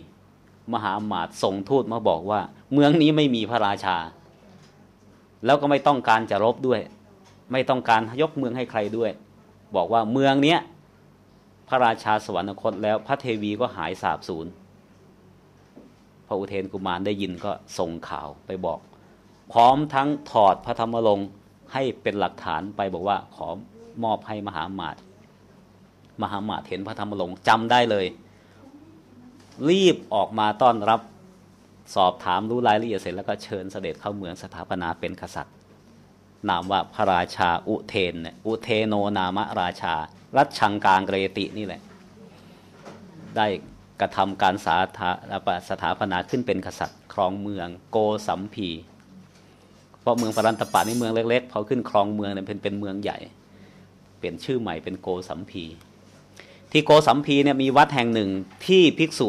มหาอมาตย์ส่งทูตมาบอกว่า เมืองนี้ไม่มีพระราชา แล้วก็ไม่ต้องการจะรบด้วย ไม่ต้องการยกเมืองให้ใครด้วย บอกว่าเมืองเนี้ยพระราชาสวรรคตแล้วพระเทวีก็หายสาบสูญพระอุเทนกุมารได้ยินก็ส่งข่าวไปบอก พร้อมทั้งถอดพระธรรมลงค์ให้เป็นหลักฐานไปบอกว่าขอมอบให้มหามาตมหามาตเห็นพระธรรมลงค์จำได้เลย รีบออกมาต้อนรับสอบถามรู้รายละเอียดเสร็จแล้วก็เชิญเสด็จเข้าเมืองสถาปนาเป็นกษัตริย์ นามว่าพระราชาอุเทนเนี่ยอุเทโนนามราชา รัชชังกางเกรตินี่แหละ ได้กระทำการสาธาสถาปนาขึ้นเป็นกษัตริย์ครองเมืองโกสัมพี เพราะเมืองปรันตปะนี่เมืองเล็กๆพอขึ้นครองเมืองเนี่ยเป็นเป็นเมืองใหญ่ เปลี่ยนชื่อใหม่เป็นโกสัมพี ที่โกสัมพีเนี่ยมีวัดแห่งหนึ่งที่ภิกษุ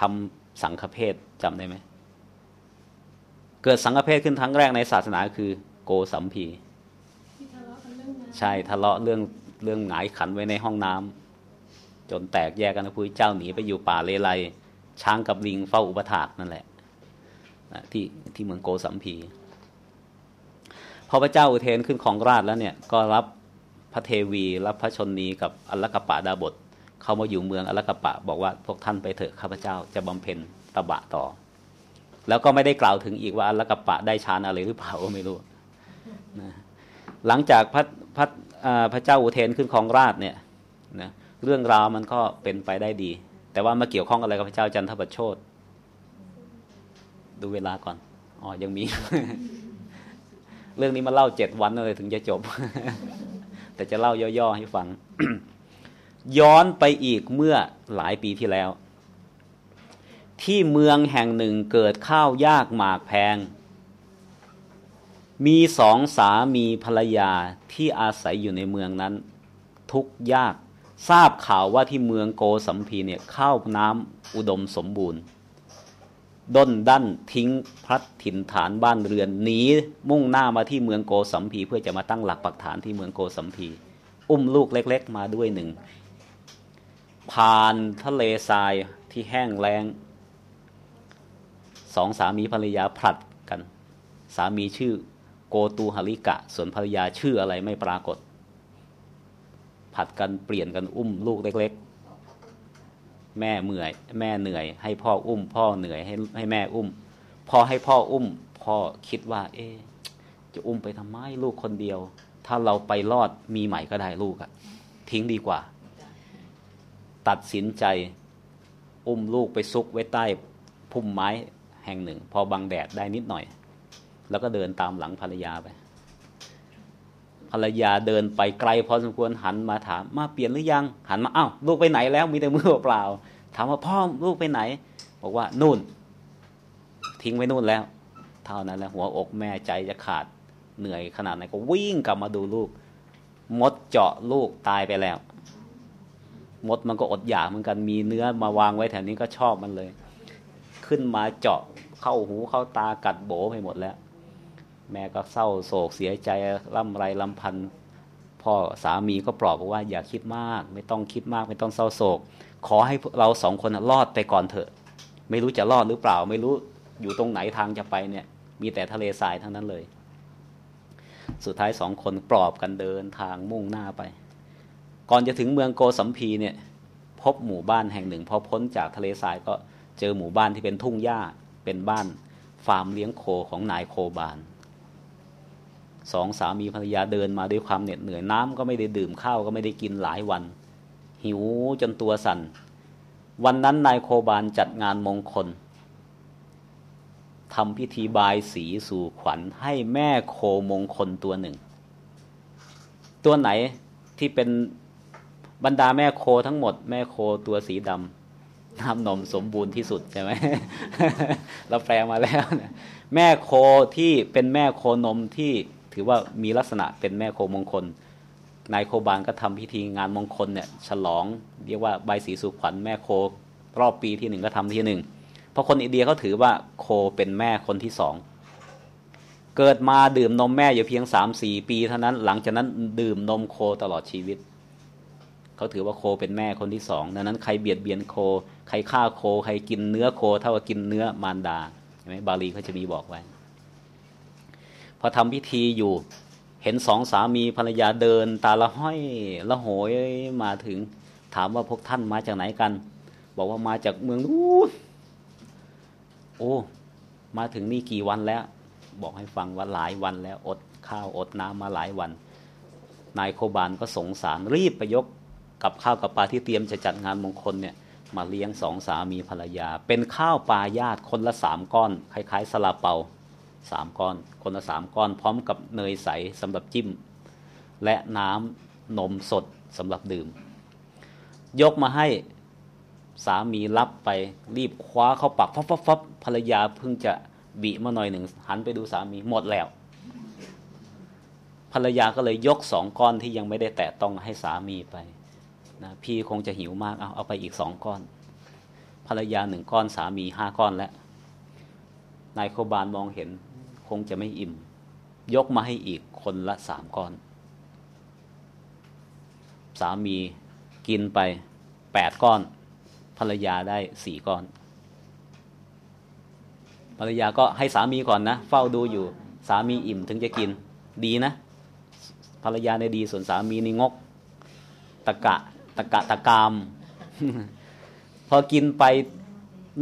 ทำสังฆเพศจำได้ไหม เกิดสังฆเพศขึ้นครั้งแรกในศาสนาคือ โกสัมพีที่ทะเลาะกันเรื่องน้ำใช่ทะเลาะเรื่องเรื่องหงายขันไว้ในห้องน้ำจนแตกแยกกันพระพุทธเจ้าหนีไปอยู่ป่าเลไลช้างกับลิงเฝ้าอุปถากนั่นแหละนะที่ที่เมืองโกสัมพีพอพระเจ้าอุเทนขึ้นของราชแล้วเนี่ยก็รับพระเทวีรับพระชนนีกับอัลลกปะดาบทเข้ามาอยู่เมืองอัลลกปะ บอกว่าพวกท่านไปเถอะข้าพเจ้าจะบำเพ็ญตบะต่อ แล้วก็ไม่ได้กล่าวถึงอีกว่าอัลลกปะได้ฌานอะไรหรือเปล่าก็ไม่รู้ นะหลังจากพระพระพระเจ้าอุเทนขึ้นของราชเนี่ยนะเรื่องราวมันก็เป็นไปได้ดี แต่ว่ามาเกี่ยวข้องอะไรกับพระเจ้าจันทประโชดดูเวลาก่อนอ๋อยังมี เรื่องนี้มาเล่าเจ็ดวันเลยถึงจะจบ แต่จะเล่าย่อๆให้ฟัง ย้อนไปอีกเมื่อหลายปีที่แล้ว ที่เมืองแห่งหนึ่งเกิดข้าวยากหมากแพง มีสองสามีภรรยาที่อาศัยอยู่ในเมืองนั้น ทุกยากทราบข่าวว่าที่เมืองโกสัมพีเนี่ยข้าวน้ำอุดมสมบูรณ์ ด้นดันทิ้งพลัดถิ่นฐานบ้านเรือนหนีมุ่งหน้ามาที่เมืองโกสัมพีเพื่อจะมาตั้งหลักปักฐานที่เมืองโกสัมพีอุ้มลูกเล็ก ๆ มาด้วยหนึ่งผ่านทะเลทรายที่แห้งแล้งสองสามีภรรยาผลัดกัน สามีชื่อ โกตูหริกะ ส่วนภรรยาชื่ออะไรไม่ปรากฏ ผัดกันเปลี่ยนกันอุ้มลูกเล็ก ๆ แม่เหนื่อย แม่เหนื่อย ให้พ่ออุ้ม พ่อเหนื่อยให้ให้แม่อุ้ม พอให้พ่ออุ้ม พ่อคิดว่า เอ๊จะอุ้มไปทำไมลูกคนเดียว ถ้าเราไปรอดมีใหม่ก็ได้ลูกอะทิ้งดีกว่า ตัดสินใจ อุ้มลูกไปซุกไว้ใต้พุ่มไม้แห่งหนึ่ง พอบังแดดได้นิดหน่อย แล้วก็เดินตามหลังภรรยาไป ภรรยาเดินไปไกลพอสมควรหันมาถาม มาเปลี่ยนหรือยัง หันมาอ้าวลูกไปไหนแล้วมีแต่มือเปล่า ถามว่าพ่อลูกไปไหน บอกว่านู่น ทิ้งไว้นู่นแล้ว เท่านั้นแหละหัวอกแม่ใจจะขาดเหนื่อยขนาดไหนก็วิ่งกลับมาดูลูก มดเจาะลูกตายไปแล้ว มดมันก็อดอยากเหมือนกันมีเนื้อมาวางไว้แถวนี้ก็ชอบมันเลย ขึ้นมาเจาะเข้าหูเข้าตากัดโบไปหมดแล้ว แม่ก็เศร้าโศกเสียใจร่ำไรลำพันพ่อสามีก็ปลอบบอกว่าอย่าคิดมาก ไม่ต้องคิดมากไม่ต้องเศร้าโศก ขอให้เราสองคนรอดไปก่อนเถอะ ไม่รู้จะรอดหรือเปล่า ไม่รู้อยู่ตรงไหนทางจะไปเนี่ย มีแต่ทะเลทรายทั้งนั้นเลย สุดท้ายสองคนปลอบกันเดินทางมุ่งหน้าไป ก่อนจะถึงเมืองโกสัมพีเนี่ยพบหมู่บ้านแห่งหนึ่ง พอพ้นจากทะเลทรายก็เจอหมู่บ้านที่เป็นทุ่งหญ้าเป็นบ้านฟาร์มเลี้ยงโคของนายโคบาน สองสามีภรรยาเดินมาด้วยความเหน็ดเหนื่อยน้ำก็ไม่ได้ดื่มข้าวก็ไม่ได้กินหลายวัน หิวจนตัวสัน่น วันนั้นนายโคบานจัดงานมงคลทำพิธีบายสีสู่ขวัญให้แม่โคมงคลตัวหนึ่ง ตัวไหนที่เป็นบรรดาแม่โคทั้งหมด แม่โคตัวสีดำน้ำนมสมบูรณ์ที่สุดใช่ไหมเราแปลมาแล้วนะแม่โคที่เป็นแม่โคนมที่ ถือว่ามีลักษณะเป็นแม่โคมงคล นายโคบานก็ทำพิธีงานมงคลเนี่ยฉลองเรียกว่าใบสีสุขวัญแม่โค รอบปีที่หนึ่งก็ทำที่หนึ่งเพราะคนอินเดียเขาถือว่าโคเป็นแม่คนที่สองเกิดมาดื่มนมแม่อยู่เพียงสามสี่ปีเท่านั้นหลังจากนั้นดื่มนมโคตลอดชีวิตเขาถือว่าโคเป็นแม่คนที่สองดังนั้นใครเบียดเบียนโค ใครฆ่าโค ใครกินเนื้อโค เท่ากับกินเนื้อมารดาใช่ไหมบาลีเขาจะมีบอกไว้ อทำพิธีอยู่ เห็นสองสามีภรรยาเดิน ตาละห้อยละโหยมาถึง ถามว่าพวกท่านมาจากไหนกัน บอกว่ามาจากเมืองนู้นโอ้ มาถึงนี่กี่วันแล้ว บอกให้ฟังว่าหลายวันแล้วอดข้าวอดน้ำมาหลายวัน นายโคบานก็สงสารรีบไปยกกับข้าวกับปลาที่เตรียมจะจัดงานมงคลเนี่ยมาเลี้ยงสองสามีภรรยา เป็นข้าวปลาญาติคนละสามก้อน คล้าย ๆสลาเปา สามก้อน คนละสามก้อนพร้อมกับเนยใสสำหรับจิ้ม และน้ำนมสดสำหรับดื่ม ยกมาให้สามีรับไปรีบคว้าเข้าปากฟับฟับฟับภรรยาเพิ่งจะบีมาหน่อยหนึ่งหันไปดูสามีหมดแล้ว ภรรยาก็เลยยกสองก้อนที่ยังไม่ได้แตะต้องให้สามีไปนะพี่คงจะหิวมากเอาเอาไปอีกสองก้อน ภรรยาหนึ่งก้อนสามีห้าก้อนแล้วนายโคบานมองเห็น คงจะไม่อิ่ม ยกมาให้อีกคนละสามก้อน สามีกินไปแปดก้อน ภรรยาได้สี่ก้อน ภรรยาก็ให้สามีก่อนนะ เฝ้าดูอยู่สามีอิ่มถึงจะกินดีนะ ภรรยาในดีส่วนสามีนี่งก ตะกะตะกะตะกาม พอกินไป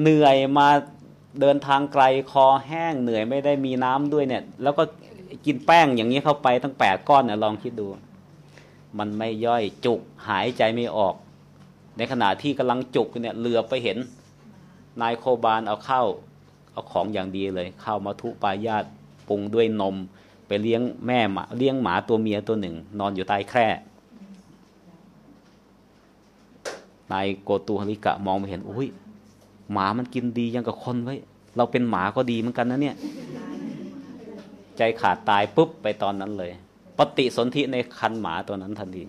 เหนื่อยมา เดินทางไกลคอแห้งเหนื่อยไม่ได้มีน้ำด้วยเนี่ย แล้วก็กินแป้งอย่างนี้เข้าไปตั้งแปดก้อนเนี่ยลองคิดดู มันไม่ย่อยจุกหายใจไม่ออก ในขณะที่กำลังจุกเนี่ยเรือไปเห็นนายโคบานเอาเข้าเอาของอย่างดีเลยเข้ามาทุปายาตปรุงด้วยนม ไปเลี้ยงแม่หมาเลี้ยงหมาตัวเมียตัวหนึ่ง นอนอยู่ใต้แคร่นายโกตูฮริกะมองไปเห็นอุ้ย หมามันกินดียังกับคนไว้ เราเป็นหมาก็ดีเหมือนกันนะเนี่ย ใจขาดตายปุ๊บไปตอนนั้นเลย ปฏิสนธิในคันหมาตัวนั้นทันที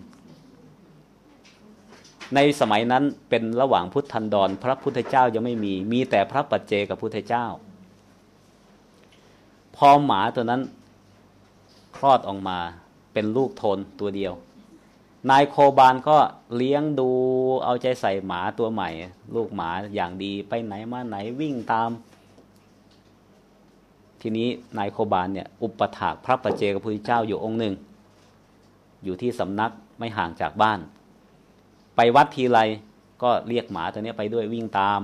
ในสมัยนั้นเป็นระหว่างพุทธันดร พระพุทธเจ้ายังไม่มี มีแต่พระปัจเจกับพุทธเจ้า พอหมาตัวนั้นคลอดออกมาเป็นลูกโทนตัวเดียว นายโคบานก็เลี้ยงดูเอาใจใส่หมาตัวใหม่ ลูกหมาอย่างดีไปไหนมาไหนวิ่งตาม ทีนี้นายโคบานเนี่ยอุปถากพระปัจเจกับพุทธเจ้าอยู่องค์หนึ่ง อยู่ที่สำนักไม่ห่างจากบ้าน ไปวัดทีไรก็เรียกหมาตัวนี้ไปด้วยวิ่งตาม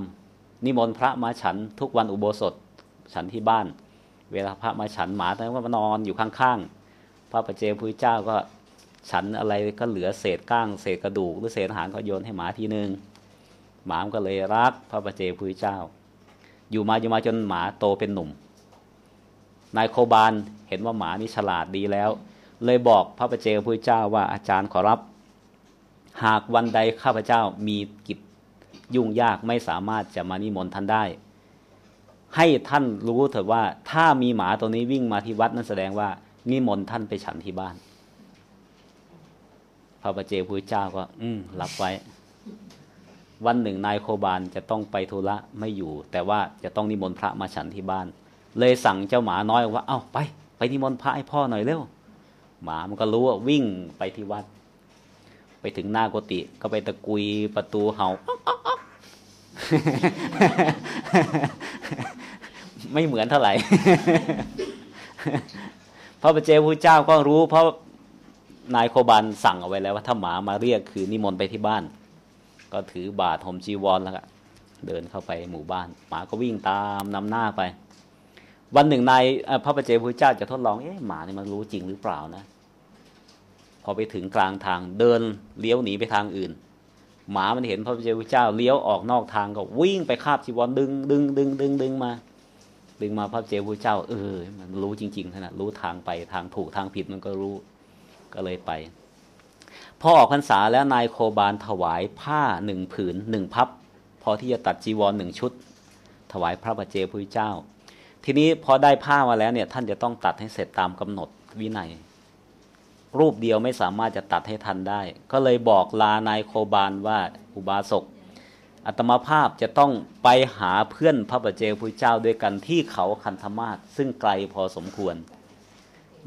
นิมนต์พระมาฉันทุกวันอุโบสถฉันที่บ้าน เวลาพระมาฉันหมาตัวนี้ก็มานอนอยู่ข้างๆพระประเจกพุทธเจ้าก็ ฉันอะไรก็เหลือเศษก้าง เศษกระดูกหรือเศษอาหารก็โยนให้หมาทีหนึ่งหมามก็เลยรักพระประเจพุทธเจ้า อยู่มาอยู่มาจนหมาโตเป็นหนุ่ม นายโคบานเห็นว่าหมานี่ฉลาดดีแล้ว เลยบอกพระประเจพุทธเจ้าว่าอาจารย์ขอรับ หากวันใดข้าพเจ้ามีกิจยุ่งยากไม่สามารถจะมานิมนต์ท่านได้ ให้ท่านรู้เถอะว่าถ้ามีหมาตัวนี้วิ่งมาที่วัดนั่นแสดงว่านิมนต์ท่านไปฉันที่บ้าน พระประเจพุทธเจ้าก็ อืมรับไว้ วันหนึ่งนายโคบานจะต้องไปธุระไม่อยู่ แต่ว่าจะต้องนิมนต์พระมาฉันที่บ้าน เลยสั่งเจ้าหมาน้อยว่า เอ้าไป ไปนิมนต์พระให้พ่อหน่อยเร็ว หมามันก็รู้ว่าวิ่งไปที่วัด ไปถึงหน้ากุฏิก็ไปตะกุยประตูเห่าไม่เหมือนเท่าไหร่พระประเจพุทธเจ้าก็รู้เพราะ นายโคบันสั่งเอาไว้แล้วว่าถ้าหมามาเรียกคือนิมนต์ไปที่บ้าน ก็ถือบาตรห่มจีวรแล้วก็เดินเข้าไปหมู่บ้าน หมาก็วิ่งตามนำหน้าไป วันหนึ่งนายพระประเจพุทธเจ้าจะทดลองเอ๊ะหมานี่มันรู้จริงหรือเปล่านะ พอไปถึงกลางทางเดินเลี้ยวหนีไปทางอื่น หมามันเห็นพระเจ้าเจ้าเลี้ยวออกนอกทางก็วิ่งไปคาบจีวรดึงดึงดึงดึงดึงมาดึงมาพระเจ้าเจ้า เออ มันรู้จริงๆขนาดรู้ทางไปทางถูกทางผิดมันก็รู้ ก็เลยไป พอออกพรรษาแล้วนายโคบาลถวายผ้าหนึ่งผืนหนึ่งพับ พอที่จะตัดจีวรหนึ่งชุด ถวายพระบัจเจพุทธเจ้า ทีนี้พอได้ผ้ามาแล้วเนี่ยท่านจะต้องตัดให้เสร็จตามกำหนดวินัย รูปเดียวไม่สามารถจะตัดให้ทันได้ ก็เลยบอกลานายโคบาลว่าอุบาสกอัตมาภาพจะต้องไปหาเพื่อนพระบัจเจพุทธเจ้าด้วยกันที่เขาคันธมาศซึ่งไกลพอสมควร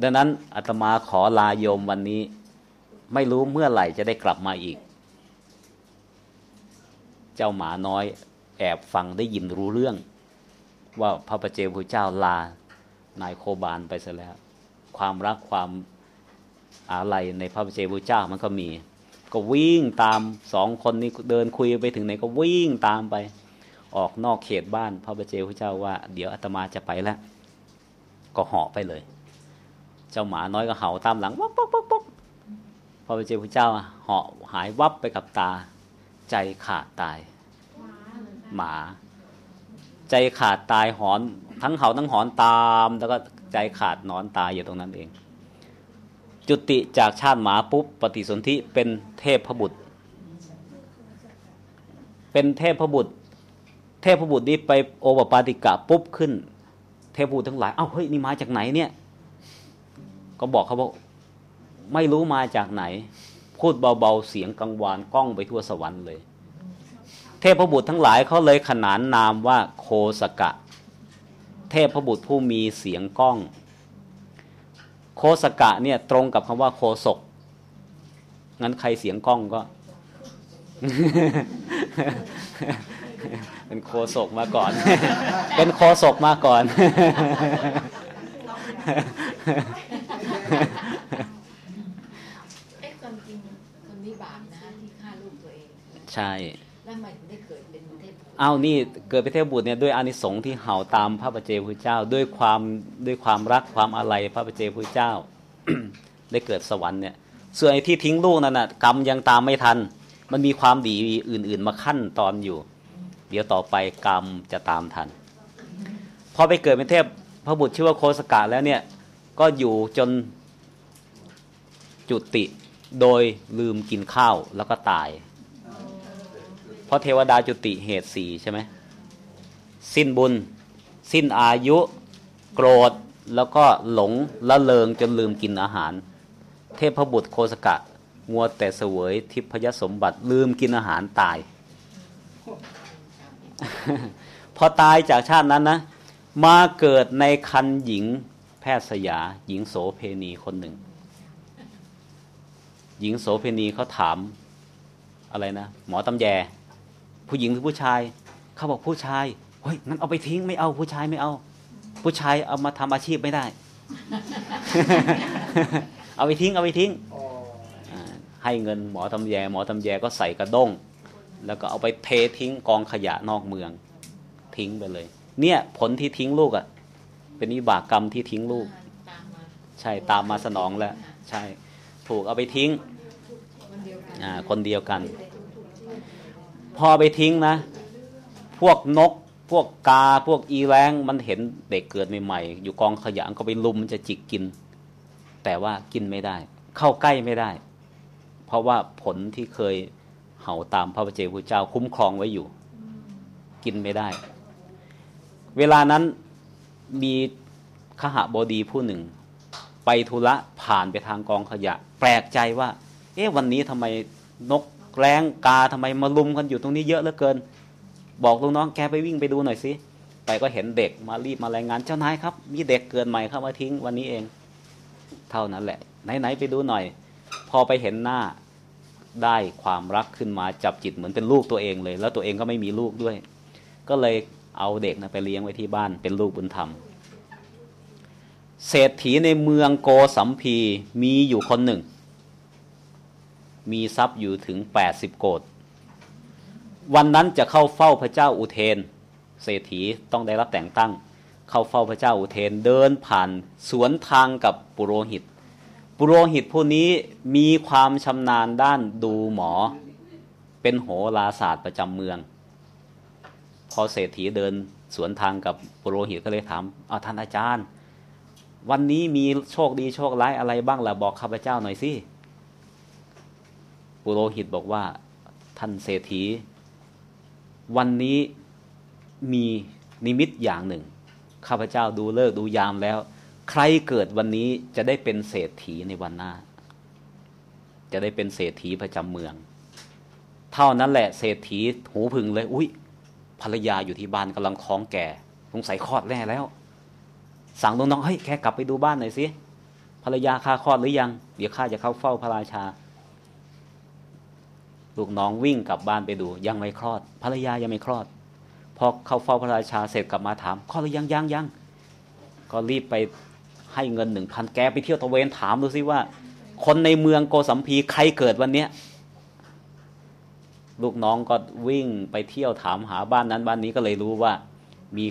ดังนั้นอาตมาขอลาโยมวันนี้ ไม่รู้เมื่อไหร่จะได้กลับมาอีก เจ้าหมาน้อย แอบฟังได้ยินรู้เรื่อง ว่าพระประเจพุทธเจ้าลานายโคบาลไปซะแล้ว ความรักความอะไรในพระประเจพุทธเจ้ามันก็มี ก็วิ่งตามสองคนนี้เดินคุยไปถึงไหนก็วิ่งตามไป ออกนอกเขตบ้านพระประเจพุทธเจ้าว่า เดี๋ยวอาตมาจะไปแล้ว ก็เหาะไปเลย เจ้าหมาน้อยก็เห่าตามหลังวับวับวับวับพระปเจพุทธเจ้าเหาะหายวับไปกับตา ใจขาดตาย หมา ใจขาดตายหอน ทั้งเห่าทั้งหอนตาม แล้วก็ใจขาดนอนตายอยู่ตรงนั้นเอง จุติจากชาติหมาปุ๊บปฏิสนธิเป็นเทพพบุตร เป็นเทพพบุตร เทพพบุตรนี้ไปโอปปาติกะปุ๊บขึ้น เทพบุตรทั้งหลายเอ้าเฮ้ยนี่มาจากไหนเนี่ย ก็บอกเขาว่าไม่รู้มาจากไหน พูดเบาๆเสียงกังวานก้องไปทั่วสวรรค์เลย เทพบุตรทั้งหลายเขาเลยขนานนามว่าโคสกะ เทพบุตรผู้มีเสียงก้อง โคสกะเนี่ยตรงกับคำว่าโคศกงั้นใครเสียงก้องก็ เป็นโคศกมาก่อน เป็นโคศกมาก่อน เอ๊ะความจริงคนนี้บาปนะฮะที่ฆ่าลูกตัวเอง ใช่แล้วทำไมถึงได้เกิดเป็นเทพบุตรเอานี่เกิดเป็นเทพบุตรเนี่ยด้วยอานิสงส์ที่เห่าตามพระประเจพุทธเจ้า ด้วยความด้วยความรักความอะไรพระประเจพุทธเจ้า ได้เกิดสวรรค์เนี่ยส่วนไอ้ที่ทิ้งลูกนั่นน่ะกรรมยังตามไม่ทัน มันมีความดีอื่น ๆ มาขั้นตอนอยู่ เดี๋ยวต่อไปกรรมจะตามทัน พอไปเกิดเป็นเทพพระบุตรชื่อว่าโคสกะแล้วเนี่ยก็อยู่จนจุติโดยลืมกินข้าวแล้วก็ตาย เพราะเทวดาจุติเหตุสี่ใช่ไหมสิ้นบุญ สิ้นอายุ โกรธแล้วก็หลงละเลงจนลืมกินอาหาร เทพบุตรโคสกะมัวแต่เสวยทิพยสมบัติลืมกินอาหารตาย พอตายจากชาตินั้นนะ มาเกิดในคันหญิงแพทย์สยา หญิงโสเพณีคนหนึ่ง หญิงโสเพณีเขาถามอะไรนะ หมอตำแย ผู้หญิงหรือผู้ชาย เขาบอกผู้ชายเฮ้ยงั้นเอาไปทิ้งไม่เอาผู้ชายไม่เอา ผู้ชายเอามาทำอาชีพไม่ได้ เอาไปทิ้งเอาไปทิ้งอ๋ออ่าให้เงินหมอตำแย หมอตำแยก็ใส่กระด้ง แล้วก็เอาไปเททิ้งกองขยะนอกเมือง ทิ้งไปเลย เนี่ย ผลที่ทิ้งลูกอะ่ะ เป็นวิบากกรรมที่ทิ้งลูกตามมาใช่ตามมาสนองแล้ว ใช่ ถูกเอาไปทิ้งคนเดียวกัน อ่าคนเดียวกัน พอไปทิ้งนะ พวกนก พวกกาพวกอีแรงมันเห็นเด็กเกิดใหม่ๆอยู่กองขยะก็ไปลุมมันจะจิกกิน แต่ว่ากินไม่ได้ เข้าใกล้ไม่ได้ เพราะว่าผลที่เคยเห่าตามพระเจ้าพระเจ้าคุ้มครองไว้อยู่ กินไม่ได้ เวลานั้นมีขหบดีผู้หนึ่ง ไปธุระผ่านไปทางกองขยะ แปลกใจว่า เอ๊ะวันนี้ทำไมนก แรงกาทำไมมาลุมกันอยู่ตรงนี้เยอะเหลือเกิน บอกลูกน้องแกไปวิ่งไปดูหน่อยสิไปก็เห็นเด็กมารีบมารายงานเจ้านายครับ มีเด็กเกิดใหม่เข้ามาทิ้งวันนี้เอง เท่านั้นแหละ ไหนๆไปดูหน่อย พอไปเห็นหน้าได้ความรักขึ้นมาจับจิตเหมือนเป็นลูกตัวเองเลย แล้วตัวเองก็ไม่มีลูกด้วย ก็เลยเอาเด็กนะไปเลี้ยงไว้ที่บ้านเป็นลูกบุญธรรม เศรษฐีในเมืองโกสัมพีมีอยู่คนหนึ่ง มีทรัพย์อยู่ถึงแปดสิบโกดวันนั้นจะเข้าเฝ้าพระเจ้าอุเทน เศรษฐีต้องได้รับแต่งตั้ง เข้าเฝ้าพระเจ้าอุเทนเดินผ่านสวนทางกับปุโรหิต ปุโรหิตผู้นี้มีความชำนาญด้านดูหมอ เป็นโหราศาสตร์ประจำเมือง พอเศรษฐีเดินสวนทางกับปุโรหิตก็เลยถามเอาท่านอาจารย์ วันนี้มีโชคดีโชคร้ายอะไรบ้างล่ะบอกข้าพเจ้าหน่อยสิ ปุโรหิตบอกว่าท่านเศรษฐี วันนี้มีนิมิตอย่างหนึ่ง ข้าพเจ้าดูเลิกดูยามแล้ว ใครเกิดวันนี้จะได้เป็นเศรษฐีในวันหน้า จะได้เป็นเศรษฐีประจำเมือง เท่านั้นแหละเศรษฐีหูพึงเลย อุ้ยภรรยาอยู่ที่บ้านกำลังท้องแก่สงสัยคลอดแน่แล้ว สั่งน้องๆเฮ้ยแค่กลับไปดูบ้านหน่อยสิภรรยาข้าคลอดหรือยัง เดี๋ยวข้าจะเข้าเฝ้าพระราชา ลูกน้องวิ่งกลับบ้านไปดู ยังไม่คลอด ภรรยายังไม่คลอด พอเข้าเฝ้าพระราชาเสร็จกลับมาถามคลอดหรือยังยังยังก็รีบไปให้เงินหนึ่งพันแกไปเที่ยวตะเวนถามดูสิว่า คนในเมืองโกสัมพีใครเกิดวันเนี้ยลูกน้องก็วิ่งไปเที่ยวถามหาบ้านนั้นบ้านนี้ก็เลยรู้ว่า มี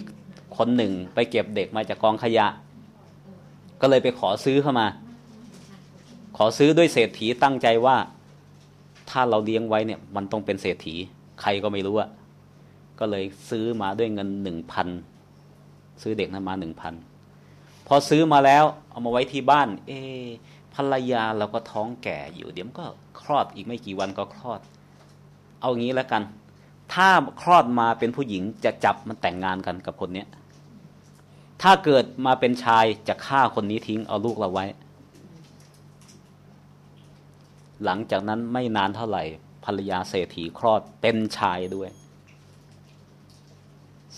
คนหนึ่งไปเก็บเด็กมาจากกองขยะ ก็เลยไปขอซื้อเข้ามา ขอซื้อด้วยเศรษฐีตั้งใจว่า ถ้าเราเลี้ยงไว้เนี่ย มันต้องเป็นเศรษฐี ใครก็ไม่รู้อะก็เลยซื้อมาด้วยเงินหนึ่งพันซื้อเด็กนั้นมาหนึ่งพันพอซื้อมาแล้ว เอามาไว้ที่บ้าน เอภรรยาเราก็ท้องแก่อยู่ เดี๋ยวก็คลอดอีกไม่กี่วันก็คลอด เอางี้แล้วกัน ถ้าคลอดมาเป็นผู้หญิงจะจับมันแต่งงานกันกับคนเนี้ยถ้าเกิดมาเป็นชายจะฆ่าคนนี้ทิ้งเอาลูกเราไว้ หลังจากนั้นไม่นานเท่าไหร่ภรรยาเศรษฐีคลอดเป็นชายด้วย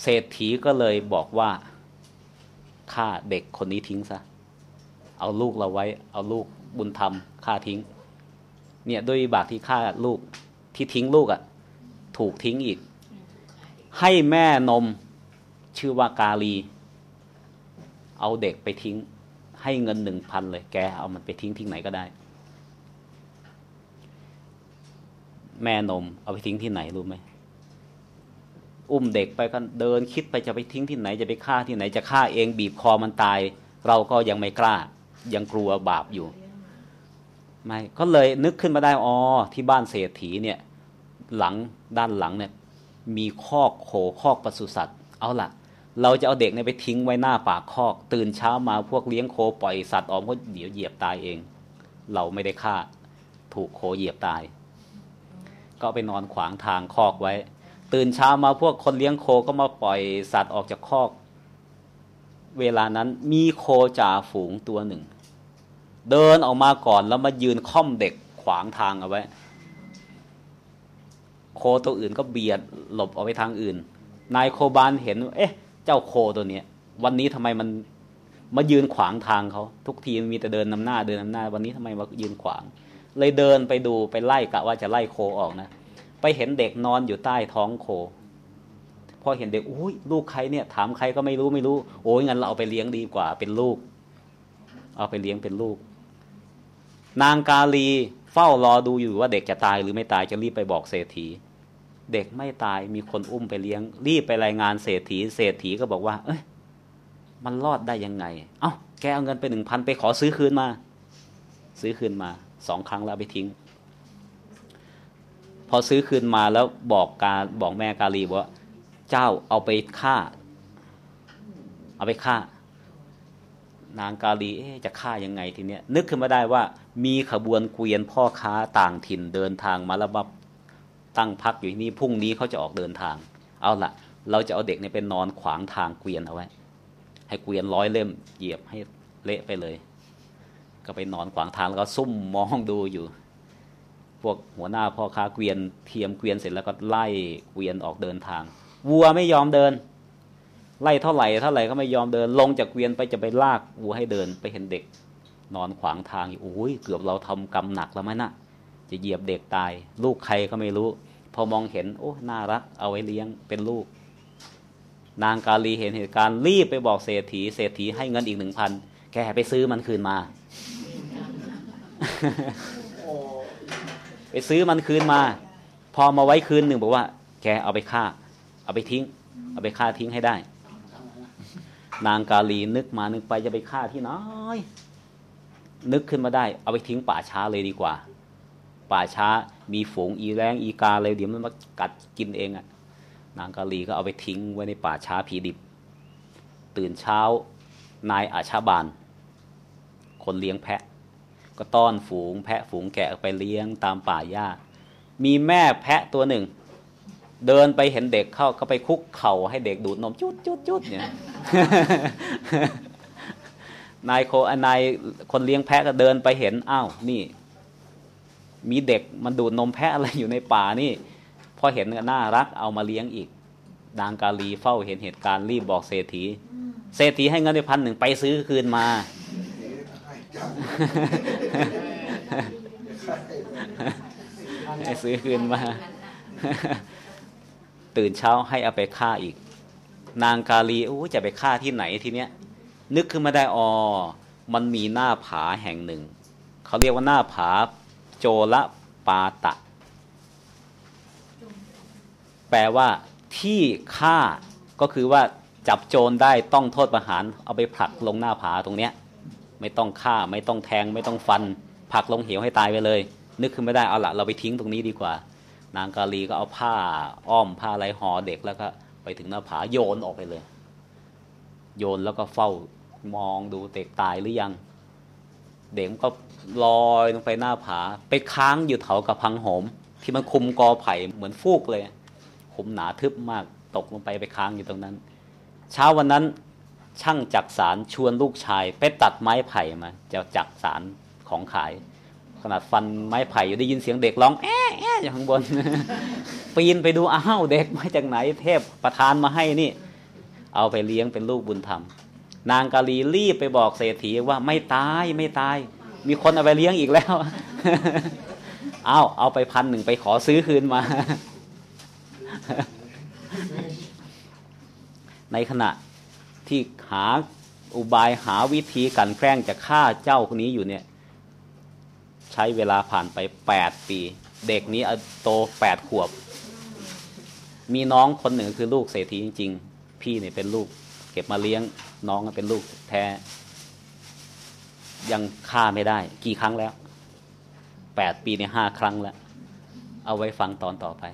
เศรษฐีก็เลยบอกว่าฆ่าเด็กคนนี้ทิ้งซะ เอาลูกเราไว้ เอาลูกบุญธรรมฆ่าทิ้ง เนี่ยด้วยบาปที่ฆ่าลูกที่ทิ้งลูกอะ่ะ ถูกทิ้งอีก ให้แม่นมชื่อว่ากาลี เอาเด็กไปทิ้ง ให้เงินหนึ่งพันเลยแกเอามันไปทิ้งทิ้งไหนก็ได้ แม่นม เอาไปทิ้งที่ไหนรู้ไหมอุ้มเด็กไปก็เดินคิดไปจะไปทิ้งที่ไหนจะไปฆ่าที่ไหนจะฆ่าเองบีบคอมันตาย เราก็ยังไม่กล้า ยังกลัวบาปอยู่ไม่ก็เลยนึกขึ้นมาได้อ๋อที่บ้านเศรษฐีเนี่ย หลังด้านหลังเนี่ย มีคอกโคคอกปศุสัตว์ เอาล่ะ เราจะเอาเด็กเนี่ยไปทิ้งไว้หน้าปากคอก ตื่นเช้ามาพวกเลี้ยงโคปล่อยสัตว์ออกก็เดี๋ยวเหยียบตายเอง เราไม่ได้ฆ่า ถูกโคเหยียบตาย ก็ไปนอนขวางทางคอกไว้ ตื่นเช้ามาพวกคนเลี้ยงโคก็มาปล่อยสัตว์ออกจากคอก เวลานั้นมีโคจ่าฝูงตัวหนึ่ง เดินออกมาก่อนแล้วมายืนค่อมเด็กขวางทางเอาไว้ โคตัวอื่นก็เบียดหลบออกไปทางอื่น นายโคบานเห็น เอ๊ะ เจ้าโคตัวเนี้ย วันนี้ทำไมมันมายืนขวางทางเขาทุกทีมันมีแต่เดินนำหน้าเดินนำหน้า วันนี้ทำไมมายืนขวาง เลยเดินไปดูไปไล่กะว่าจะไล่โคออกนะไปเห็นเด็กนอนอยู่ใต้ท้องโค พอเห็นเด็กอุ้ยลูกใครเนี่ย ถามใครก็ไม่รู้ไม่รู้ โอ้ยงั้นเราเอาไปเลี้ยงดีกว่า เป็นลูก เอาไปเลี้ยงเป็นลูก นางกาลีเฝ้ารอดูอยู่ว่าเด็กจะตายหรือไม่ตายจะรีบไปบอกเศรษฐี เด็กไม่ตายมีคนอุ้มไปเลี้ยง รีบไปรายงานเศรษฐี เศรษฐีก็บอกว่า เอ้ยมันรอดได้ยังไง เอา้าแกเอาเงินไปหนึ่งพันไปขอซื้อคืนมา ซื้อคืนมา สองครั้งแล้วไปทิ้ง พอซื้อคืนมาแล้วบอกกาบอกแม่กาลีว่า เจ้าเอาไปฆ่า เอาไปฆ่า นางกาลีจะฆ่ายังไงทีเนี้ยนึกขึ้นมาได้ว่า มีขบวนเกวียนพ่อค้าต่างถิ่นเดินทางมาแล้วมาตั้งพักอยู่ที่นี่พรุ่งนี้เขาจะออกเดินทาง เอาละเราจะเอาเด็กเนี่ยไปนอนขวางทางเกวียนเอาไว้ ให้เกวียนร้อยเล่มเหยียบให้เละไปเลย ก็ไปนอนขวางทางแล้วก็ซุ่มมองดูอยู่ พวกหัวหน้าพ่อค้าเกวียนเทียมเกวียนเสร็จแล้วก็ไล่เกวียนออกเดินทาง วัวไม่ยอมเดิน ไล่เท่าไหร่เท่าไหร่ก็ไม่ยอมเดิน ลงจากเกวียนไปจะไปลากวัวให้เดินไปเห็นเด็ก นอนขวางทางอยู่โอ้ยเกือบเราทำกรรมหนักแล้วไหมนะจะเหยียบเด็กตาย ลูกใครก็ไม่รู้ พอมองเห็น โอ้น่ารัก เอาไว้เลี้ยงเป็นลูก นางกาลีเห็นเหตุการณ์รีบไปบอกเศรษฐี เศรษฐีให้เงินอีกหนึ่งพันแกไปซื้อมันคืนมา ไปซื้อมันคืนมา พอมาไว้คืนหนึ่งบอกว่า แกเอาไปฆ่า เอาไปทิ้ง เอาไปฆ่าทิ้งให้ได้ นางกาลีนึกมานึกไปจะไปฆ่าที่น้อยนึกขึ้นมาได้ เอาไปทิ้งป่าช้าเลยดีกว่า ป่าช้ามีฝูงอีแรงอีกาอะไรเดี๋ยวมันมากัดกินเองอะ่ะนางกาลีก็เอาไปทิ้งไว้ในป่าช้าผีดิบ ตื่นเช้านายอาชาบาน คนเลี้ยงแพะ ก็ต้อนฝูง แพะฝูงแกะไปเลี้ยงตามป่าหญ้า มีแม่แพะตัวหนึ่ง เดินไปเห็นเด็กเข้าก็ไปคุกเข่าให้เด็กดูดนมจุดจุดจุดเนี่ยนายโคนายคนเลี้ยงแพะก็เดินไปเห็นอ้าวนี่ มีเด็กมันดูดนมแพะอะไรอยู่ในป่านี่ พอเห็นก็น่ารักเอามาเลี้ยงอีกนางกาลีเฝ้าเห็นเหตุการณ์รีบบอกเศรษฐี เศรษฐีให้เงินไปพันหนึ่งไปซื้อคืนมา ให้ซื้อคืนมา ตื่นเช้าให้เอาไปฆ่าอีก นางกาลีโอ้จะไปฆ่าที่ไหนทีเนี้ย นึกขึ้นมาได้อ๋อมันมีหน้าผาแห่งหนึ่ง เขาเรียกว่าหน้าผาโจละปาตะ แปลว่า ที่ฆ่าก็คือว่าจับโจรได้ต้องโทษประหาร เอาไปผลักลงหน้าผาตรงเนี้ย ไม่ต้องฆ่า ไม่ต้องแทง ไม่ต้องฟันผักลงเหวให้ตายไปเลย นึกขึ้นไม่ได้เอาละเราไปทิ้งตรงนี้ดีกว่า นางกาลีก็เอาผ้าอ้อมผ้าอะไรห่อเด็กแล้วก็ไปถึงหน้าผาโยนออกไปเลย โยนแล้วก็เฝ้ามองดูเด็กตายหรือยัง เด็กก็ลอยลงไปหน้าผา ไปค้างอยู่เถากระพังโหม ที่มันคุมกอไผ่เหมือนฟูกเลย คุมหนาทึบมากตกลงไปไปค้างอยู่ตรงนั้น เช้าวันนั้น ช่างจักสารชวนลูกชาย ไปตัดไม้ไผ่มาจะจักสารของขาย ขนาดฟันไม้ไผ่อยู่ได้ยินเสียงเด็กร้องแอะแอะอยู่ข้างบน ปีนไปดูอ้าวเด็กมาจากไหน เทพประทานมาให้นี่ เอาไปเลี้ยงเป็นลูกบุญธรรม นางกาลีรีบไปบอกเศรษฐีว่าไม่ตายไม่ตาย มีคนเอาไปเลี้ยงอีกแล้วเอาเอาไปพันหนึ่งไปขอซื้อคืนมา ในขณะ ที่หาอุบายหาวิธีกลันแกล้งจะฆ่าเจ้าคนนี้อยู่เนี่ย ใช้เวลาผ่านไปแปดปี เด็กนี้โตแปดขวบ มีน้องคนหนึ่งคือลูกเศรษฐีจริง ๆ พี่เนี่ยเป็นลูก เก็บมาเลี้ยงน้องเป็นลูกแท้ ยังฆ่าไม่ได้ กี่ครั้งแล้วแปดปีในห้าครั้งแล้ว เอาไว้ฟังตอนต่อไป